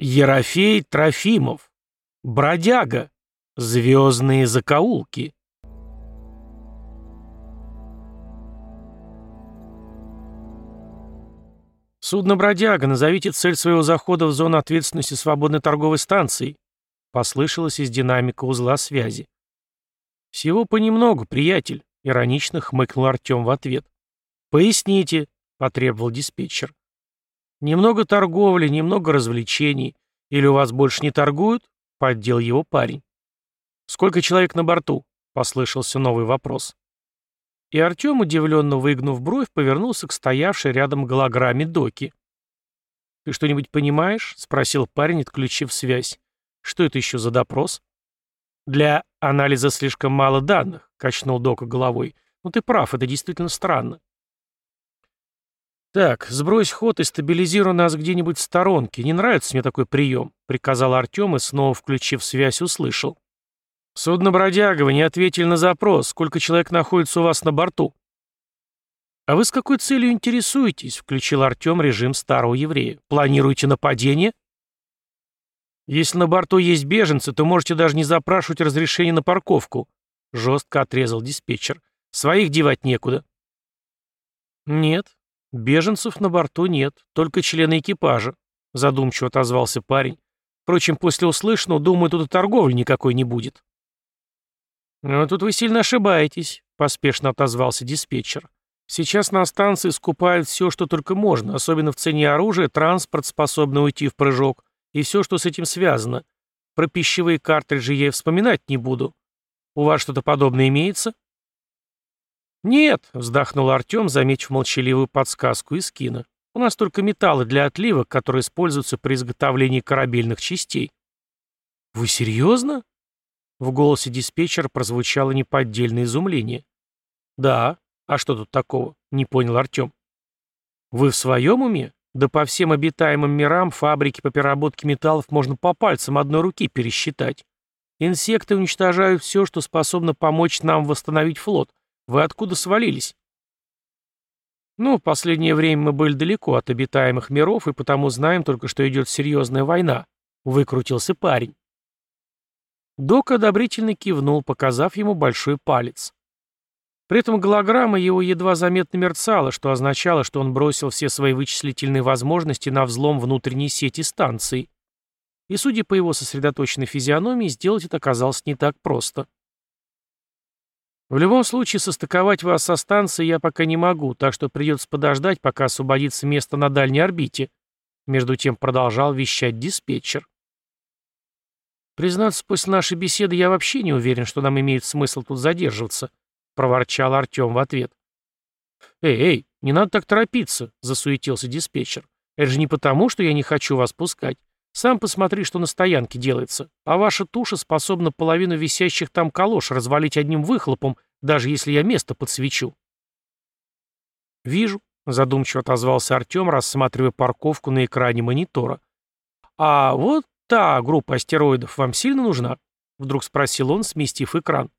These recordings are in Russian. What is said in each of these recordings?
Ерофей Трофимов. Бродяга. Звездные закоулки. Судно «Бродяга», назовите цель своего захода в зону ответственности свободной торговой станции. Послышалось из динамика узла связи. Всего понемногу, приятель, иронично хмыкнул Артем в ответ. Поясните, потребовал диспетчер. Немного торговли, немного развлечений. Или у вас больше не торгуют? Поддел его парень. Сколько человек на борту? Послышался новый вопрос. И Артем, удивленно выгнув бровь, повернулся к стоявшей рядом голограмме Доки. «Ты что-нибудь понимаешь?» — спросил парень, отключив связь. «Что это еще за допрос?» «Для анализа слишком мало данных», — качнул Дока головой. «Ну ты прав, это действительно странно. «Так, сбрось ход и стабилизируй нас где-нибудь в сторонке. Не нравится мне такой прием», — приказал Артем и, снова включив связь, услышал. «Судно «Бродяга», вы не ответили на запрос. Сколько человек находится у вас на борту?» «А вы с какой целью интересуетесь?» — включил Артем режим старого еврея. «Планируете нападение?» «Если на борту есть беженцы, то можете даже не запрашивать разрешение на парковку», — жестко отрезал диспетчер. «Своих девать некуда». «Нет, «Беженцев на борту нет, только члены экипажа», — задумчиво отозвался парень. «Впрочем, после услышанного, думаю, тут и торговли никакой не будет». «Но тут вы сильно ошибаетесь», — поспешно отозвался диспетчер. «Сейчас на станции скупают все, что только можно, особенно в цене оружия, транспорт, способный уйти в прыжок, и все, что с этим связано. Про пищевые картриджи я и вспоминать не буду. У вас что-то подобное имеется?» «Нет», — вздохнул Артем, заметив молчаливую подсказку из кино. «У нас только металлы для отливок, которые используются при изготовлении корабельных частей». «Вы серьезно?» В голосе диспетчера прозвучало неподдельное изумление. «Да. А что тут такого?» — не понял Артем. «Вы в своем уме? Да по всем обитаемым мирам фабрики по переработке металлов можно по пальцам одной руки пересчитать. Инсекты уничтожают все, что способно помочь нам восстановить флот, вы откуда свалились?» «Ну, в последнее время мы были далеко от обитаемых миров, и потому знаем только, что идет серьезная война», — выкрутился парень. Док одобрительно кивнул, показав ему большой палец. При этом голограмма его едва заметно мерцала, что означало, что он бросил все свои вычислительные возможности на взлом внутренней сети станции. И, судя по его сосредоточенной физиономии, сделать это оказалось не так просто. В любом случае, состыковать вас со станцией я пока не могу, так что придется подождать, пока освободится место на дальней орбите. Между тем продолжал вещать диспетчер. Признаться, после нашей беседы я вообще не уверен, что нам имеет смысл тут задерживаться, проворчал Артем в ответ. Эй, эй, не надо так торопиться, засуетился диспетчер. Это же не потому, что я не хочу вас пускать. Сам посмотри, что на стоянке делается. А ваша туша способна половину висящих там калош развалить одним выхлопом, даже если я место подсвечу. Вижу, задумчиво отозвался Артем, рассматривая парковку на экране монитора. А вот та группа астероидов вам сильно нужна? Вдруг спросил он, сместив экран.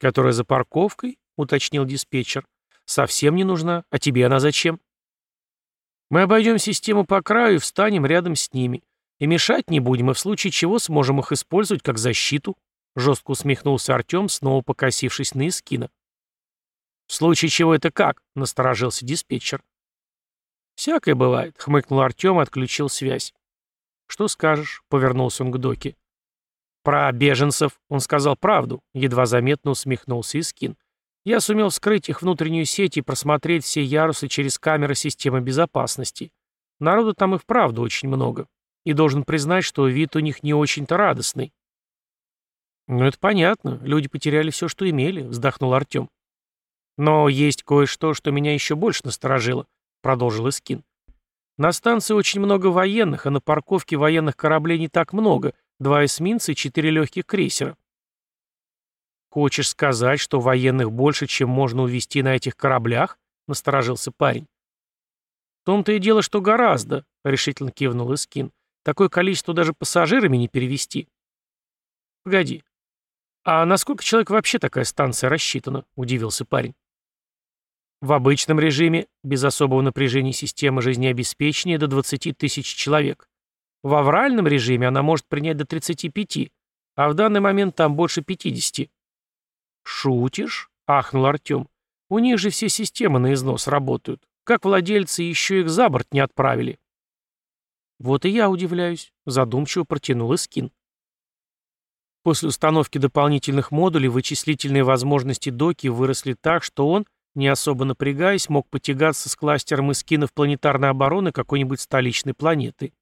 Которая за парковкой? уточнил диспетчер. Совсем не нужна. А тебе она зачем? Мы обойдем систему по краю и встанем рядом с ними. И мешать не будем, и в случае чего сможем их использовать как защиту», — жестко усмехнулся Артем, снова покосившись на Искина. «В случае чего это как?» — насторожился диспетчер. «Всякое бывает», — хмыкнул Артем и отключил связь. «Что скажешь?» — повернулся он к Доке. «Про беженцев он сказал правду», — едва заметно усмехнулся Искин. Я сумел вскрыть их внутреннюю сеть и просмотреть все ярусы через камеры системы безопасности. Народу там и вправду очень много. И должен признать, что вид у них не очень-то радостный. «Ну, это понятно. Люди потеряли все, что имели», — вздохнул Артем. «Но есть кое-что, что меня еще больше насторожило», — продолжил Искин. «На станции очень много военных, а на парковке военных кораблей не так много. Два эсминца и четыре легких крейсера. «Хочешь сказать, что военных больше, чем можно увезти на этих кораблях?» — насторожился парень. «В том-то и дело, что гораздо», — решительно кивнул Искин. «Такое количество даже пассажирами не перевести». «Погоди. А на сколько человек вообще такая станция рассчитана?» — удивился парень. В обычном режиме, без особого напряжения системы жизнеобеспечения, до 20 тысяч человек. В авральном режиме она может принять до 35, а в данный момент там больше 50. «Шутишь?» — ахнул Артем. «У них же все системы на износ работают. Как владельцы еще их за борт не отправили?» «Вот и я удивляюсь», — задумчиво протянул Искин. После установки дополнительных модулей вычислительные возможности доки выросли так, что он, не особо напрягаясь, мог потягаться с кластером эскинов планетарной обороны какой-нибудь столичной планеты.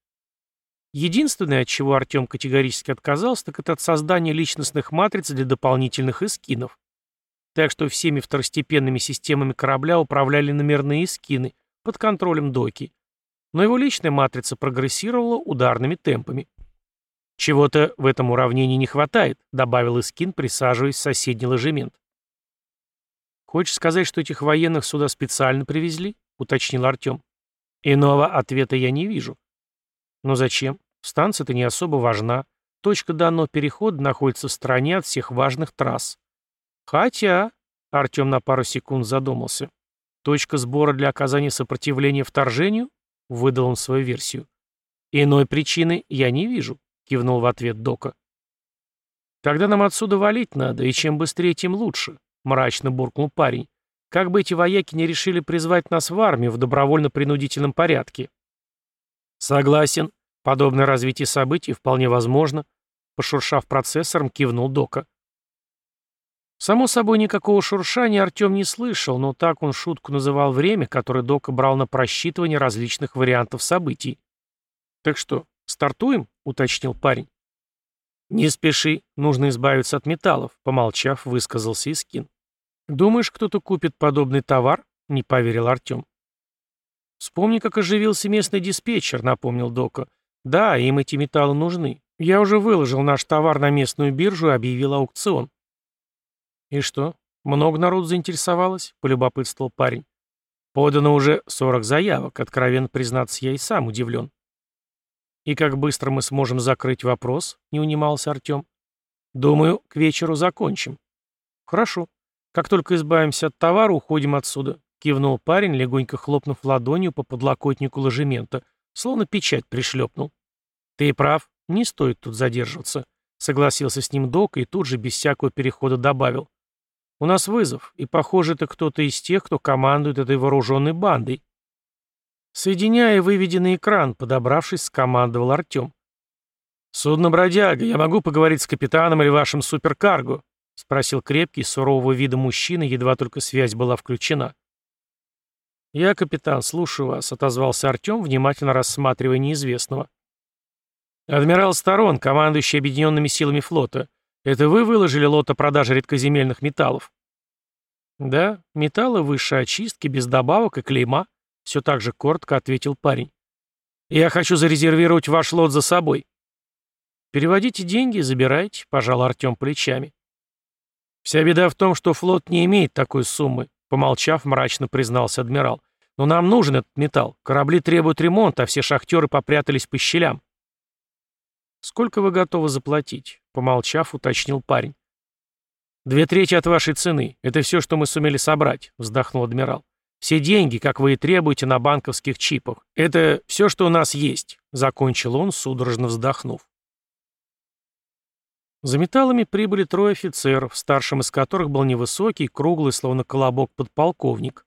Единственное, от чего Артем категорически отказался, так это от создания личностных матриц для дополнительных эскинов. Так что всеми второстепенными системами корабля управляли номерные эскины под контролем доки. Но его личная матрица прогрессировала ударными темпами. «Чего-то в этом уравнении не хватает», — добавил Искин, присаживаясь в соседний ложемент. «Хочешь сказать, что этих военных сюда специально привезли?» — уточнил Артем. «Иного ответа я не вижу». «Но зачем? Станция-то не особо важна. Точка данного перехода находится в стороне от всех важных трасс. Хотя...» — Артем на пару секунд задумался. «Точка сбора для оказания сопротивления вторжению?» — выдал он свою версию. «Иной причины я не вижу», кивнул в ответ Дока. «Тогда нам отсюда валить надо, и чем быстрее, тем лучше», — мрачно буркнул парень. «Как бы эти вояки не решили призвать нас в армию в добровольно-принудительном порядке». «Согласен. Подобное развитие событий вполне возможно», — пошуршав процессором, кивнул Дока. Само собой, никакого шуршания Артем не слышал, но так он шутку называл время, которое Дока брал на просчитывание различных вариантов событий. «Так что, стартуем?» — уточнил парень. «Не спеши, нужно избавиться от металлов», — помолчав, высказался Искин. «Думаешь, кто-то купит подобный товар?» — не поверил Артем. «Вспомни, как оживился местный диспетчер», — напомнил Дока. «Да, им эти металлы нужны. Я уже выложил наш товар на местную биржу и объявил аукцион». «И что, много народ заинтересовалось?» — полюбопытствовал парень. «Подано уже 40 заявок. Откровенно признаться, я и сам удивлен». «И как быстро мы сможем закрыть вопрос?» — не унимался Артем. «Думаю, к вечеру закончим». «Хорошо. Как только избавимся от товара, уходим отсюда», — кивнул парень, легонько хлопнув ладонью по подлокотнику ложемента, словно печать пришлепнул. «Ты прав, не стоит тут задерживаться», — согласился с ним док и тут же без всякого перехода добавил. «У нас вызов, и, похоже, это кто-то из тех, кто командует этой вооруженной бандой». Соединяя выведенный экран, подобравшись, скомандовал Артем. «Судно-бродяга, я могу поговорить с капитаном или вашим суперкарго?» — спросил крепкий, сурового вида мужчина, едва только связь была включена. «Я, капитан, слушаю вас», — отозвался Артем, внимательно рассматривая неизвестного. «Адмирал Сторон, командующий объединенными силами флота. Это вы выложили лот о продаже редкоземельных металлов?» «Да, металлы высшей очистки, без добавок и клейма», все так же коротко ответил парень. «Я хочу зарезервировать ваш лот за собой». «Переводите деньги и забирайте», — пожал Артем плечами. «Вся беда в том, что флот не имеет такой суммы», — помолчав, мрачно признался адмирал. «Но нам нужен этот металл. Корабли требуют ремонта, а все шахтеры попрятались по щелям». «Сколько вы готовы заплатить?» — помолчав, уточнил парень. «Две трети от вашей цены. Это все, что мы сумели собрать», — вздохнул адмирал. Все деньги, как вы и требуете, на банковских чипах. Это все, что у нас есть», — закончил он, судорожно вздохнув. За металлами прибыли трое офицеров, старшим из которых был невысокий, круглый, словно колобок подполковник.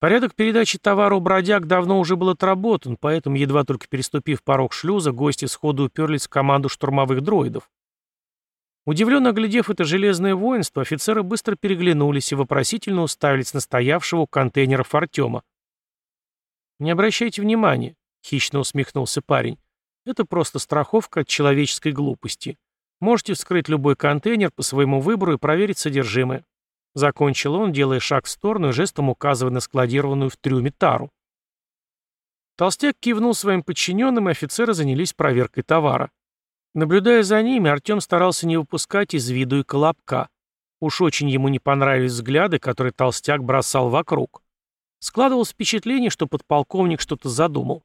Порядок передачи товара у бродяг давно уже был отработан, поэтому, едва только переступив порог шлюза, гости сходу уперлись в команду штурмовых дроидов. Удивленно оглядев это железное воинство, офицеры быстро переглянулись и вопросительно уставились на стоявшего у контейнеров Артема. «Не обращайте внимания», — хищно усмехнулся парень. «Это просто страховка от человеческой глупости. Можете вскрыть любой контейнер по своему выбору и проверить содержимое». Закончил он, делая шаг в сторону и жестом указывая на складированную в трюме тару. Толстяк кивнул своим подчиненным, и офицеры занялись проверкой товара. Наблюдая за ними, Артем старался не выпускать из виду и колобка. Уж очень ему не понравились взгляды, которые толстяк бросал вокруг. Складывалось впечатление, что подполковник что-то задумал.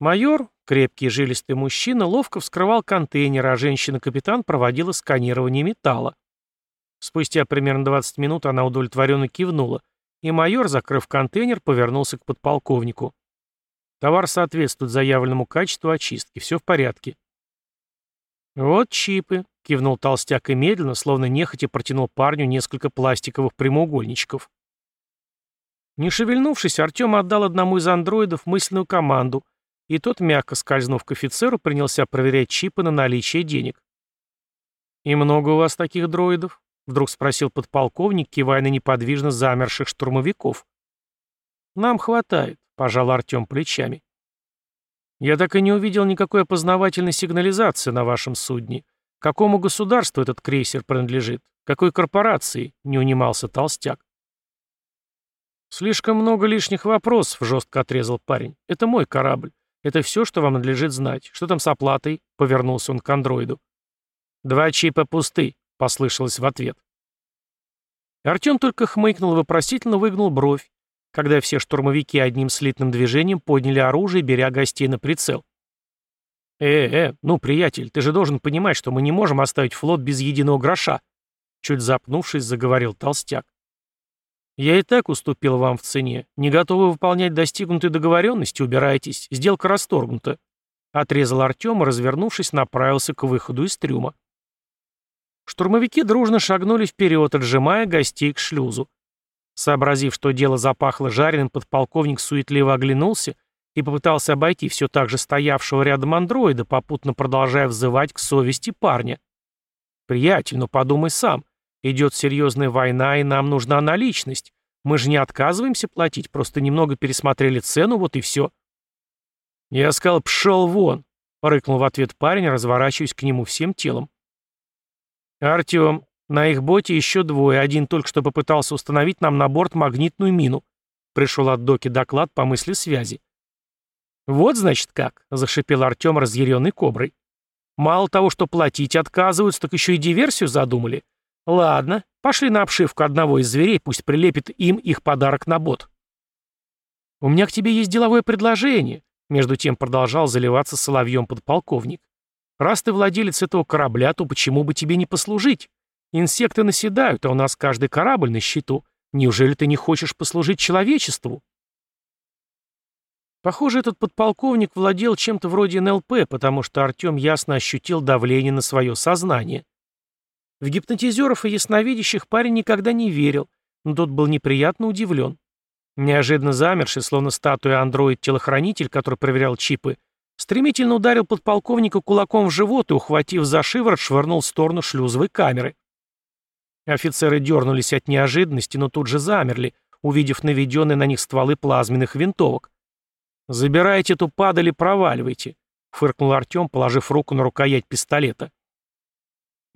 Майор, крепкий жилистый мужчина, ловко вскрывал контейнер, а женщина-капитан проводила сканирование металла. Спустя примерно 20 минут она удовлетворенно кивнула, и майор, закрыв контейнер, повернулся к подполковнику. Товар соответствует заявленному качеству очистки. Все в порядке. Вот чипы, кивнул толстяк и медленно, словно нехотя протянул парню несколько пластиковых прямоугольничков. Не шевельнувшись, Артем отдал одному из андроидов мысленную команду, и тот, мягко скользнув к офицеру, принялся проверять чипы на наличие денег. «И много у вас таких дроидов?» — вдруг спросил подполковник, кивая на неподвижно замерших штурмовиков. «Нам хватает», — пожал Артем плечами. «Я так и не увидел никакой опознавательной сигнализации на вашем судне. Какому государству этот крейсер принадлежит? Какой корпорации?» — не унимался толстяк. «Слишком много лишних вопросов», — жестко отрезал парень. «Это мой корабль. Это все, что вам надлежит знать. Что там с оплатой?» — повернулся он к андроиду. «Два чипа пусты», — послышалось в ответ. Артем только хмыкнул и вопросительно выгнул бровь, когда все штурмовики одним слитным движением подняли оружие, беря гостей на прицел. «Э-э, ну, приятель, ты же должен понимать, что мы не можем оставить флот без единого гроша», чуть запнувшись, заговорил толстяк. «Я и так уступил вам в цене. Не готовы выполнять достигнутые договоренности, убирайтесь. Сделка расторгнута». Отрезал Артем и, развернувшись, направился к выходу из трюма. Штурмовики дружно шагнули вперед, отжимая гостей к шлюзу. Сообразив, что дело запахло жареным, подполковник суетливо оглянулся и попытался обойти все так же стоявшего рядом андроида, попутно продолжая взывать к совести парня. «Приятель, ну подумай сам. Идет серьезная война, и нам нужна наличность. Мы же не отказываемся платить, просто немного пересмотрели цену, вот и все. Я сказал, пшел вон, рыкнул в ответ парень, разворачиваясь к нему всем телом. Артем, на их боте еще двое, один только что попытался установить нам на борт магнитную мину. Пришел от Доки доклад по мысли связи. «Вот, значит, как», — зашипел Артем, разъяренный коброй. «Мало того, что платить отказываются, так еще и диверсию задумали. Ладно, пошли на обшивку одного из зверей, пусть прилепит им их подарок на бот. У меня к тебе есть деловое предложение, между тем продолжал заливаться соловьем подполковник. Раз ты владелец этого корабля, то почему бы тебе не послужить? Инсекты наседают, а у нас каждый корабль на счету. Неужели ты не хочешь послужить человечеству? Похоже, этот подполковник владел чем-то вроде НЛП, потому что Артем ясно ощутил давление на свое сознание. В гипнотизеров и ясновидящих парень никогда не верил, но тот был неприятно удивлен. Неожиданно замерший, словно статуя андроид-телохранитель, который проверял чипы, стремительно ударил подполковника кулаком в живот и, ухватив за шиворот, швырнул в сторону шлюзовой камеры. Офицеры дернулись от неожиданности, но тут же замерли, увидев наведенные на них стволы плазменных винтовок. «Забирайте эту падаль и проваливайте», — фыркнул Артем, положив руку на рукоять пистолета.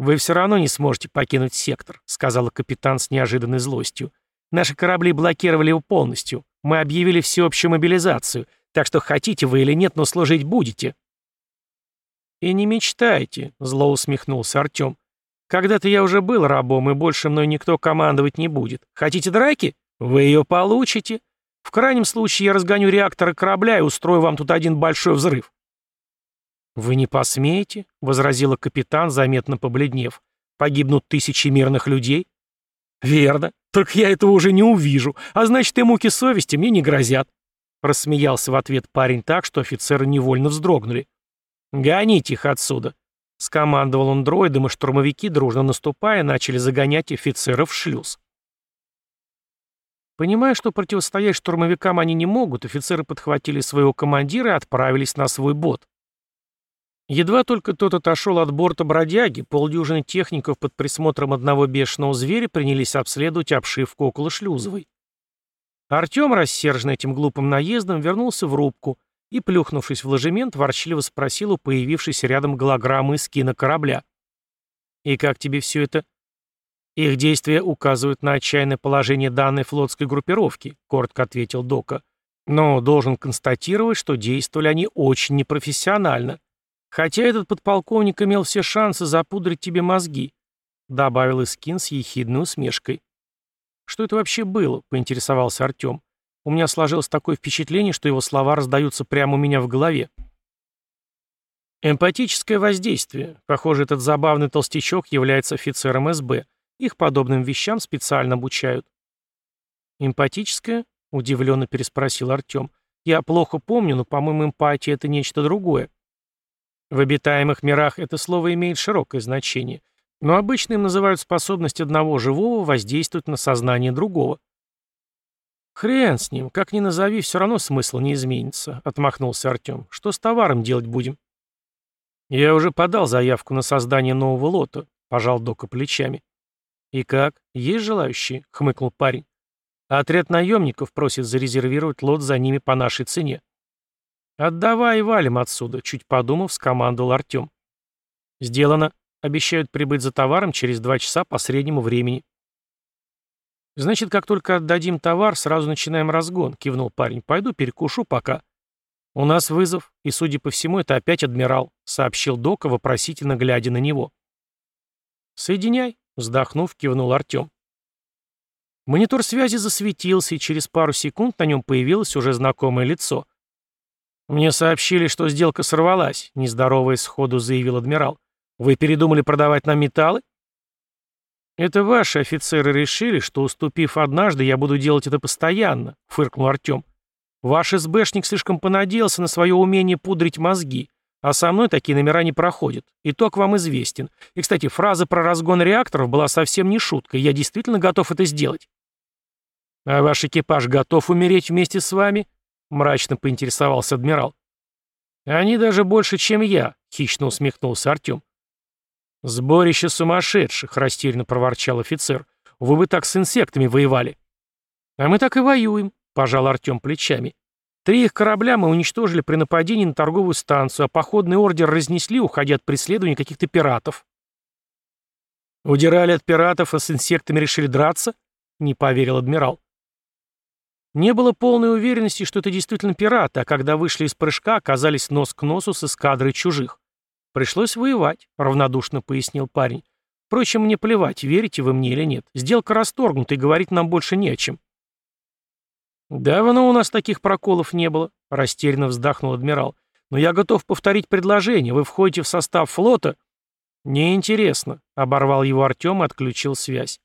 «Вы все равно не сможете покинуть сектор», — сказала капитан с неожиданной злостью. «Наши корабли блокировали его полностью. Мы объявили всеобщую мобилизацию, так что хотите вы или нет, но служить будете». «И не мечтайте», — зло усмехнулся Артем. «Когда-то я уже был рабом, и больше мной никто командовать не будет. Хотите драки? Вы ее получите. В крайнем случае я разгоню реакторы корабля и устрою вам тут один большой взрыв. «Вы не посмеете?» — возразила капитан, заметно побледнев. «Погибнут тысячи мирных людей?» «Верно. Только я этого уже не увижу. А значит, и муки совести мне не грозят». Рассмеялся в ответ парень так, что офицеры невольно вздрогнули. «Гоните их отсюда!» Скомандовал он дроидом, и штурмовики, дружно наступая, начали загонять офицеров в шлюз. Понимая, что противостоять штурмовикам они не могут, офицеры подхватили своего командира и отправились на свой бот. Едва только тот отошел от борта бродяги, полдюжины техников под присмотром одного бешеного зверя принялись обследовать обшивку около шлюзовой. Артем, рассерженный этим глупым наездом, вернулся в рубку и, плюхнувшись в ложемент, ворчливо спросил у появившейся рядом голограммы из кинокорабля. «И как тебе все это?» «Их действия указывают на отчаянное положение данной флотской группировки», — коротко ответил Дока. «Но должен констатировать, что действовали они очень непрофессионально. Хотя этот подполковник имел все шансы запудрить тебе мозги», — добавил Искин с ехидной усмешкой. «Что это вообще было?» — поинтересовался Артем. «У меня сложилось такое впечатление, что его слова раздаются прямо у меня в голове». Эмпатическое воздействие. Похоже, этот забавный толстячок является офицером СБ. Их подобным вещам специально обучают. «Эмпатическое?» — удивленно переспросил Артем. Я плохо помню, но, по-моему, эмпатия — это нечто другое. В обитаемых мирах это слово имеет широкое значение, но обычно им называют способность одного живого воздействовать на сознание другого. «Хрен с ним, как ни назови, все равно смысл не изменится», — отмахнулся Артем. «Что с товаром делать будем?» «Я уже подал заявку на создание нового лота», — пожал Дока плечами. «И как? Есть желающие?» — хмыкнул парень. «Отряд наемников просит зарезервировать лот за ними по нашей цене». «Отдавай и валим отсюда», — чуть подумав, скомандовал Артем. «Сделано. Обещают прибыть за товаром через два часа по среднему времени». «Значит, как только отдадим товар, сразу начинаем разгон», — кивнул парень. «Пойду перекушу пока». «У нас вызов, и, судя по всему, это опять адмирал», — сообщил Дока, вопросительно глядя на него. «Соединяй», Вздохнув, кивнул Артем. Монитор связи засветился, и через пару секунд на нем появилось уже знакомое лицо. «Мне сообщили, что сделка сорвалась», — нездоровая сходу заявил адмирал. «Вы передумали продавать нам металлы?» «Это ваши офицеры решили, что, уступив однажды, я буду делать это постоянно», — фыркнул Артем. «Ваш СБшник слишком понадеялся на свое умение пудрить мозги. А со мной такие номера не проходят. Итог вам известен. И, кстати, фраза про разгон реакторов была совсем не шуткой. Я действительно готов это сделать. «А ваш экипаж готов умереть вместе с вами?» — мрачно поинтересовался адмирал. «Они даже больше, чем я», — хищно усмехнулся Артем. «Сборище сумасшедших», — растерянно проворчал офицер. «Вы бы так с инсектами воевали». «А мы так и воюем», — пожал Артем плечами. Три их корабля мы уничтожили при нападении на торговую станцию, а походный ордер разнесли, уходя от преследования каких-то пиратов. «Удирали от пиратов, а с инсектами решили драться?» — не поверил адмирал. Не было полной уверенности, что это действительно пираты, а когда вышли из прыжка, оказались нос к носу с эскадрой чужих. «Пришлось воевать», — равнодушно пояснил парень. «Впрочем, мне плевать, верите вы мне или нет. Сделка расторгнута, и говорить нам больше не о чем». «Давно у нас таких проколов не было», — растерянно вздохнул адмирал. «Но я готов повторить предложение. Вы входите в состав флота?» «Неинтересно», — оборвал его Артем и отключил связь.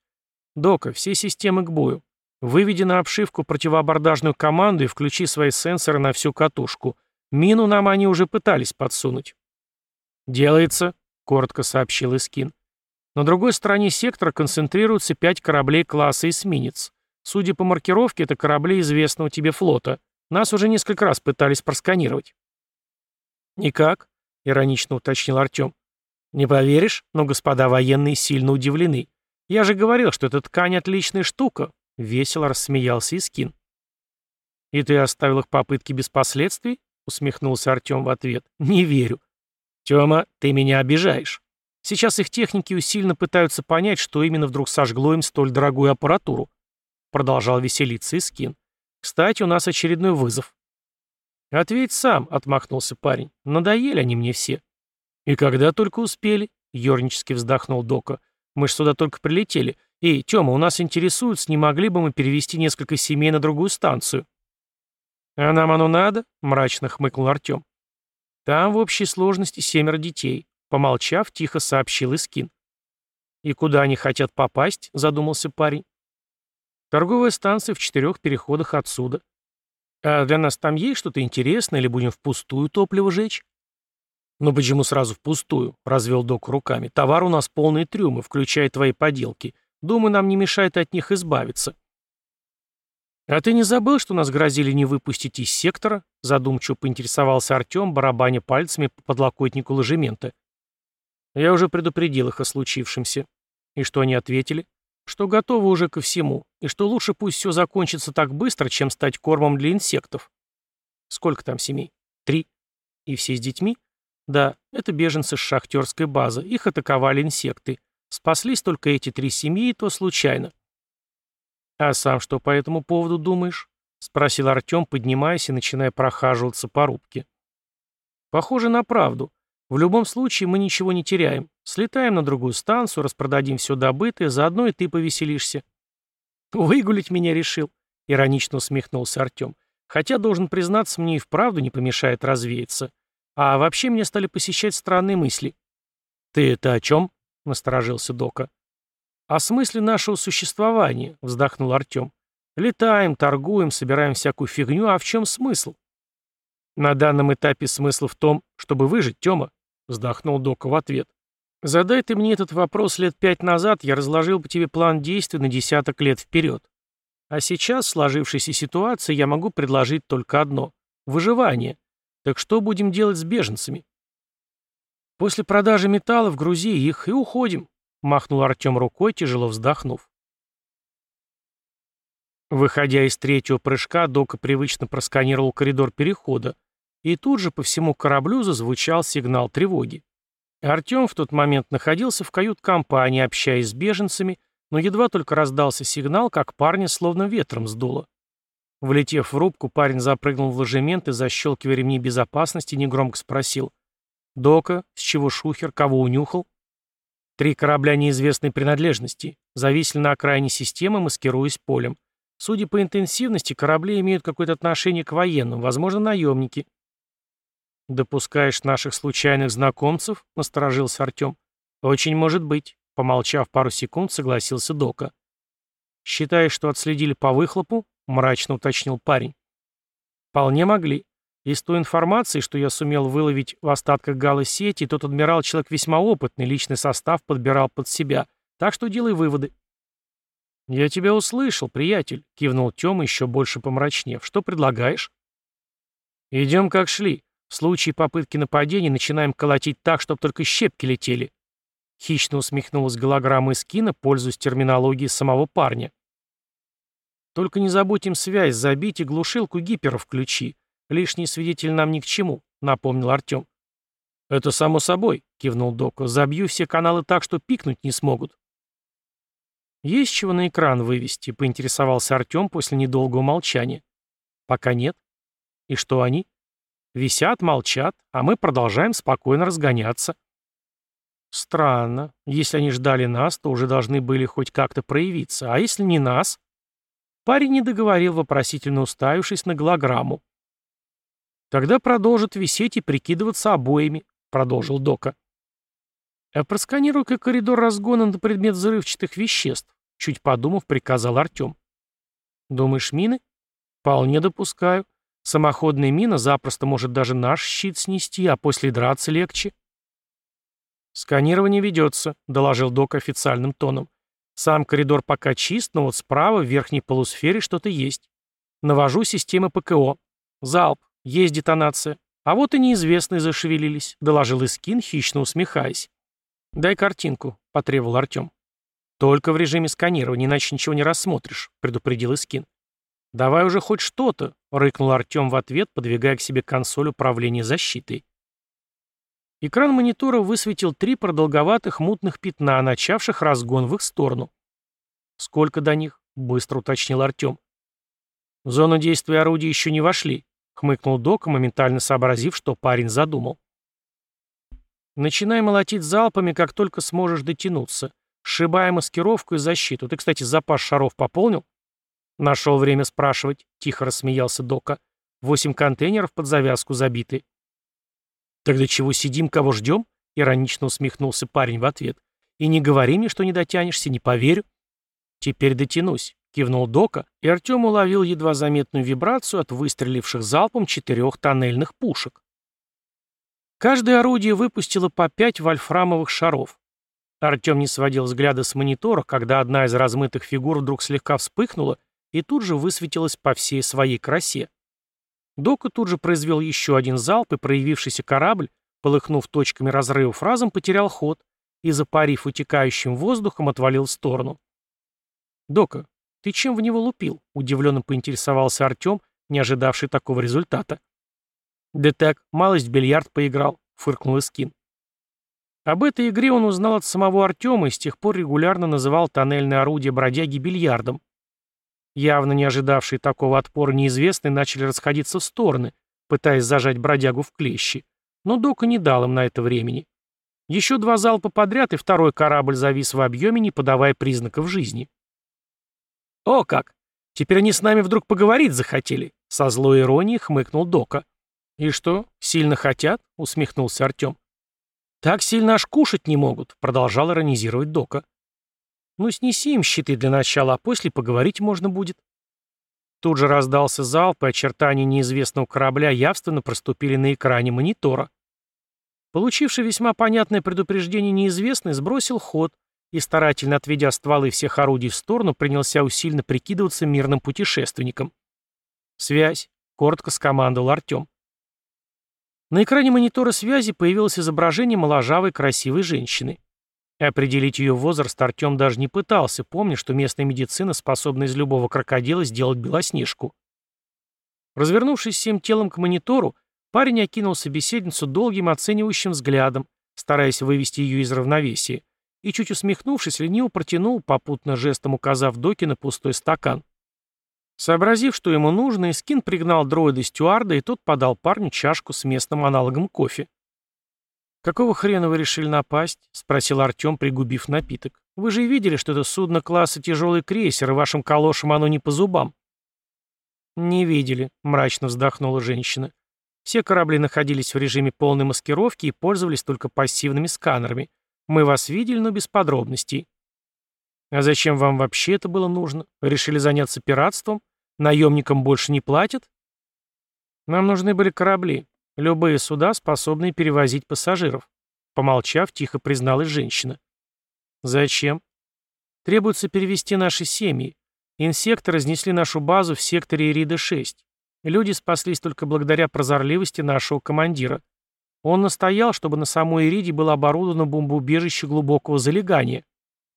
«Дока, все системы к бою. Выведи на обшивку противоабордажную команду и включи свои сенсоры на всю катушку. Мину нам они уже пытались подсунуть». «Делается», — коротко сообщил Искин. На другой стороне сектора концентрируются пять кораблей класса эсминец. Судя по маркировке, это корабли известного тебе флота. Нас уже несколько раз пытались просканировать». «Никак», — иронично уточнил Артем. «Не поверишь, но господа военные сильно удивлены. Я же говорил, что эта ткань отличная штука», — весело рассмеялся Искин. «И ты оставил их попытки без последствий?» — усмехнулся Артем в ответ. «Не верю». «Тёма, ты меня обижаешь. Сейчас их техники усиленно пытаются понять, что именно вдруг сожгло им столь дорогую аппаратуру. Продолжал веселиться Искин. «Кстати, у нас очередной вызов». «Ответь сам», — отмахнулся парень. «Надоели они мне все». «И когда только успели?» — ернически вздохнул Дока. «Мы ж сюда только прилетели. Эй, Тёма, у нас интересует, не могли бы мы перевести несколько семей на другую станцию?» «А нам оно надо?» — мрачно хмыкнул Артем. «Там в общей сложности семеро детей», — помолчав, тихо сообщил Искин. «И куда они хотят попасть?» — задумался парень. Торговая станция в четырех переходах отсюда. А для нас там есть что-то интересное или будем впустую топливо жечь? Ну почему сразу впустую? Развел док руками. Товар у нас полные трюмы, включая твои поделки. Думаю, нам не мешает от них избавиться. «А ты не забыл, что нас грозили не выпустить из сектора?» Задумчиво поинтересовался Артем, барабаня пальцами по подлокотнику ложемента. Я уже предупредил их о случившемся. И что они ответили? что готовы уже ко всему, и что лучше пусть все закончится так быстро, чем стать кормом для инсектов. Сколько там семей? Три. И все с детьми? Да, это беженцы с шахтерской базы, их атаковали инсекты. Спаслись только эти три семьи, и то случайно. «А сам что по этому поводу думаешь?» — спросил Артем, поднимаясь и начиная прохаживаться по рубке. «Похоже на правду. В любом случае мы ничего не теряем. Слетаем на другую станцию, распродадим все добытое, заодно и ты повеселишься. Выгулить меня решил, иронично усмехнулся Артем. Хотя, должен признаться, мне и вправду не помешает развеяться. А вообще мне стали посещать странные мысли. «Ты это о чем?» — насторожился Дока. «О смысле нашего существования», — вздохнул Артем. «Летаем, торгуем, собираем всякую фигню, а в чем смысл? На данном этапе смысл в том, чтобы выжить, Тёма, вздохнул Дока в ответ. Задай ты мне этот вопрос лет пять назад, я разложил бы тебе план действий на десяток лет вперед. А сейчас, в сложившейся ситуации, я могу предложить только одно — выживание. Так что будем делать с беженцами? После продажи металлов грузи их и уходим, махнул Артем рукой, тяжело вздохнув. Выходя из третьего прыжка, Дока привычно просканировал коридор перехода, и тут же по всему кораблю зазвучал сигнал тревоги. Артем в тот момент находился в кают-компании, общаясь с беженцами, но едва только раздался сигнал, как парня словно ветром сдуло. Влетев в рубку, парень запрыгнул в ложемент и, защелкивая ремни безопасности, негромко спросил. «Дока, с чего шухер, кого унюхал?» «Три корабля неизвестной принадлежности. Зависли на окраине системы, маскируясь полем. Судя по интенсивности, корабли имеют какое-то отношение к военным, возможно, наемники». «Допускаешь наших случайных знакомцев?» — насторожился Артем. «Очень может быть», — помолчав пару секунд, согласился Дока. «Считаешь, что отследили по выхлопу?» — мрачно уточнил парень. «Вполне могли. Из той информации, что я сумел выловить в остатках галы-сети, тот адмирал человек весьма опытный, личный состав подбирал под себя, так что делай выводы». «Я тебя услышал, приятель», — кивнул Тёма, еще больше помрачнев. «Что предлагаешь?» «Идем как шли. В случае попытки нападения начинаем колотить так, чтобы только щепки летели. Хищно усмехнулась голограмма из кино, пользуясь терминологией самого парня. Только не забудь им связь забить и глушилку гипера включи. Лишний свидетель нам ни к чему, напомнил Артем. Это само собой, кивнул Дока. Забью все каналы так, что пикнуть не смогут. Есть чего на экран вывести, поинтересовался Артем после недолгого молчания. Пока нет. И что они? Висят, молчат, а мы продолжаем спокойно разгоняться. Странно. Если они ждали нас, то уже должны были хоть как-то проявиться. А если не нас? Парень не договорил, вопросительно уставившись на голограмму. Тогда продолжат висеть и прикидываться обоими, продолжил Дока. А просканируй-ка коридор разгона на предмет взрывчатых веществ, чуть подумав, приказал Артем. Думаешь, мины? Вполне допускаю. Самоходная мина запросто может даже наш щит снести, а после драться легче. «Сканирование ведется», — доложил док официальным тоном. «Сам коридор пока чист, но вот справа, в верхней полусфере, что-то есть. Навожу системы ПКО. Залп. Есть детонация. А вот и неизвестные зашевелились», — доложил Искин, хищно усмехаясь. «Дай картинку», — потребовал Артем. «Только в режиме сканирования, иначе ничего не рассмотришь», — предупредил Искин. «Давай уже хоть что-то», — рыкнул Артем в ответ, подвигая к себе консоль управления защитой. Экран монитора высветил три продолговатых мутных пятна, начавших разгон в их сторону. «Сколько до них?» — быстро уточнил Артем. «В зону действия орудия еще не вошли», — хмыкнул Док, моментально сообразив, что парень задумал. «Начинай молотить залпами, как только сможешь дотянуться. Сшибая маскировку и защиту. Ты, кстати, запас шаров пополнил?» «Нашел время спрашивать», — тихо рассмеялся Дока. «Восемь контейнеров под завязку забиты». «Тогда чего сидим, кого ждем?» — иронично усмехнулся парень в ответ. «И не говори мне, что не дотянешься, не поверю». «Теперь дотянусь», — кивнул Дока, и Артем уловил едва заметную вибрацию от выстреливших залпом четырех тоннельных пушек. Каждое орудие выпустило по пять вольфрамовых шаров. Артем не сводил взгляда с монитора, когда одна из размытых фигур вдруг слегка вспыхнула и тут же высветилась по всей своей красе. Дока тут же произвел еще один залп, и проявившийся корабль, полыхнув точками разрывов разом, потерял ход и, запарив утекающим воздухом, отвалил в сторону. «Дока, ты чем в него лупил?» — удивленно поинтересовался Артем, не ожидавший такого результата. «Да так, малость бильярд поиграл», — фыркнул Искин. Об этой игре он узнал от самого Артема и с тех пор регулярно называл тоннельное орудие бродяги бильярдом. Явно не ожидавшие такого отпора неизвестные начали расходиться в стороны, пытаясь зажать бродягу в клещи. Но Дока не дал им на это времени. Еще два залпа подряд, и второй корабль завис в объеме, не подавая признаков жизни. «О как! Теперь они с нами вдруг поговорить захотели!» Со злой иронией хмыкнул Дока. «И что, сильно хотят?» — усмехнулся Артем. «Так сильно аж кушать не могут», — продолжал иронизировать Дока. «Ну, снеси им щиты для начала, а после поговорить можно будет». Тут же раздался залп, и очертания неизвестного корабля явственно проступили на экране монитора. Получивший весьма понятное предупреждение неизвестный сбросил ход и, старательно отведя стволы всех орудий в сторону, принялся усиленно прикидываться мирным путешественником. «Связь», — коротко скомандовал Артем. На экране монитора связи появилось изображение моложавой красивой женщины. Определить ее возраст Артем даже не пытался, помня, что местная медицина способна из любого крокодила сделать белоснежку. Развернувшись всем телом к монитору, парень окинул собеседницу долгим оценивающим взглядом, стараясь вывести ее из равновесия, и, чуть усмехнувшись, лениво протянул, попутно жестом указав Доки на пустой стакан. Сообразив, что ему нужно, Искин пригнал дроида стюарда, и тот подал парню чашку с местным аналогом кофе. «Какого хрена вы решили напасть?» — спросил Артем, пригубив напиток. «Вы же видели, что это судно класса тяжелый крейсер, и вашим калошам оно не по зубам». «Не видели», — мрачно вздохнула женщина. «Все корабли находились в режиме полной маскировки и пользовались только пассивными сканерами. Мы вас видели, но без подробностей». «А зачем вам вообще это было нужно? Решили заняться пиратством? Наемникам больше не платят?» «Нам нужны были корабли. Любые суда, способные перевозить пассажиров», — помолчав, тихо призналась женщина. «Зачем?» «Требуется перевести наши семьи. Инсекты разнесли нашу базу в секторе Ирида-6. Люди спаслись только благодаря прозорливости нашего командира. Он настоял, чтобы на самой Ириде было оборудовано бомбоубежище глубокого залегания.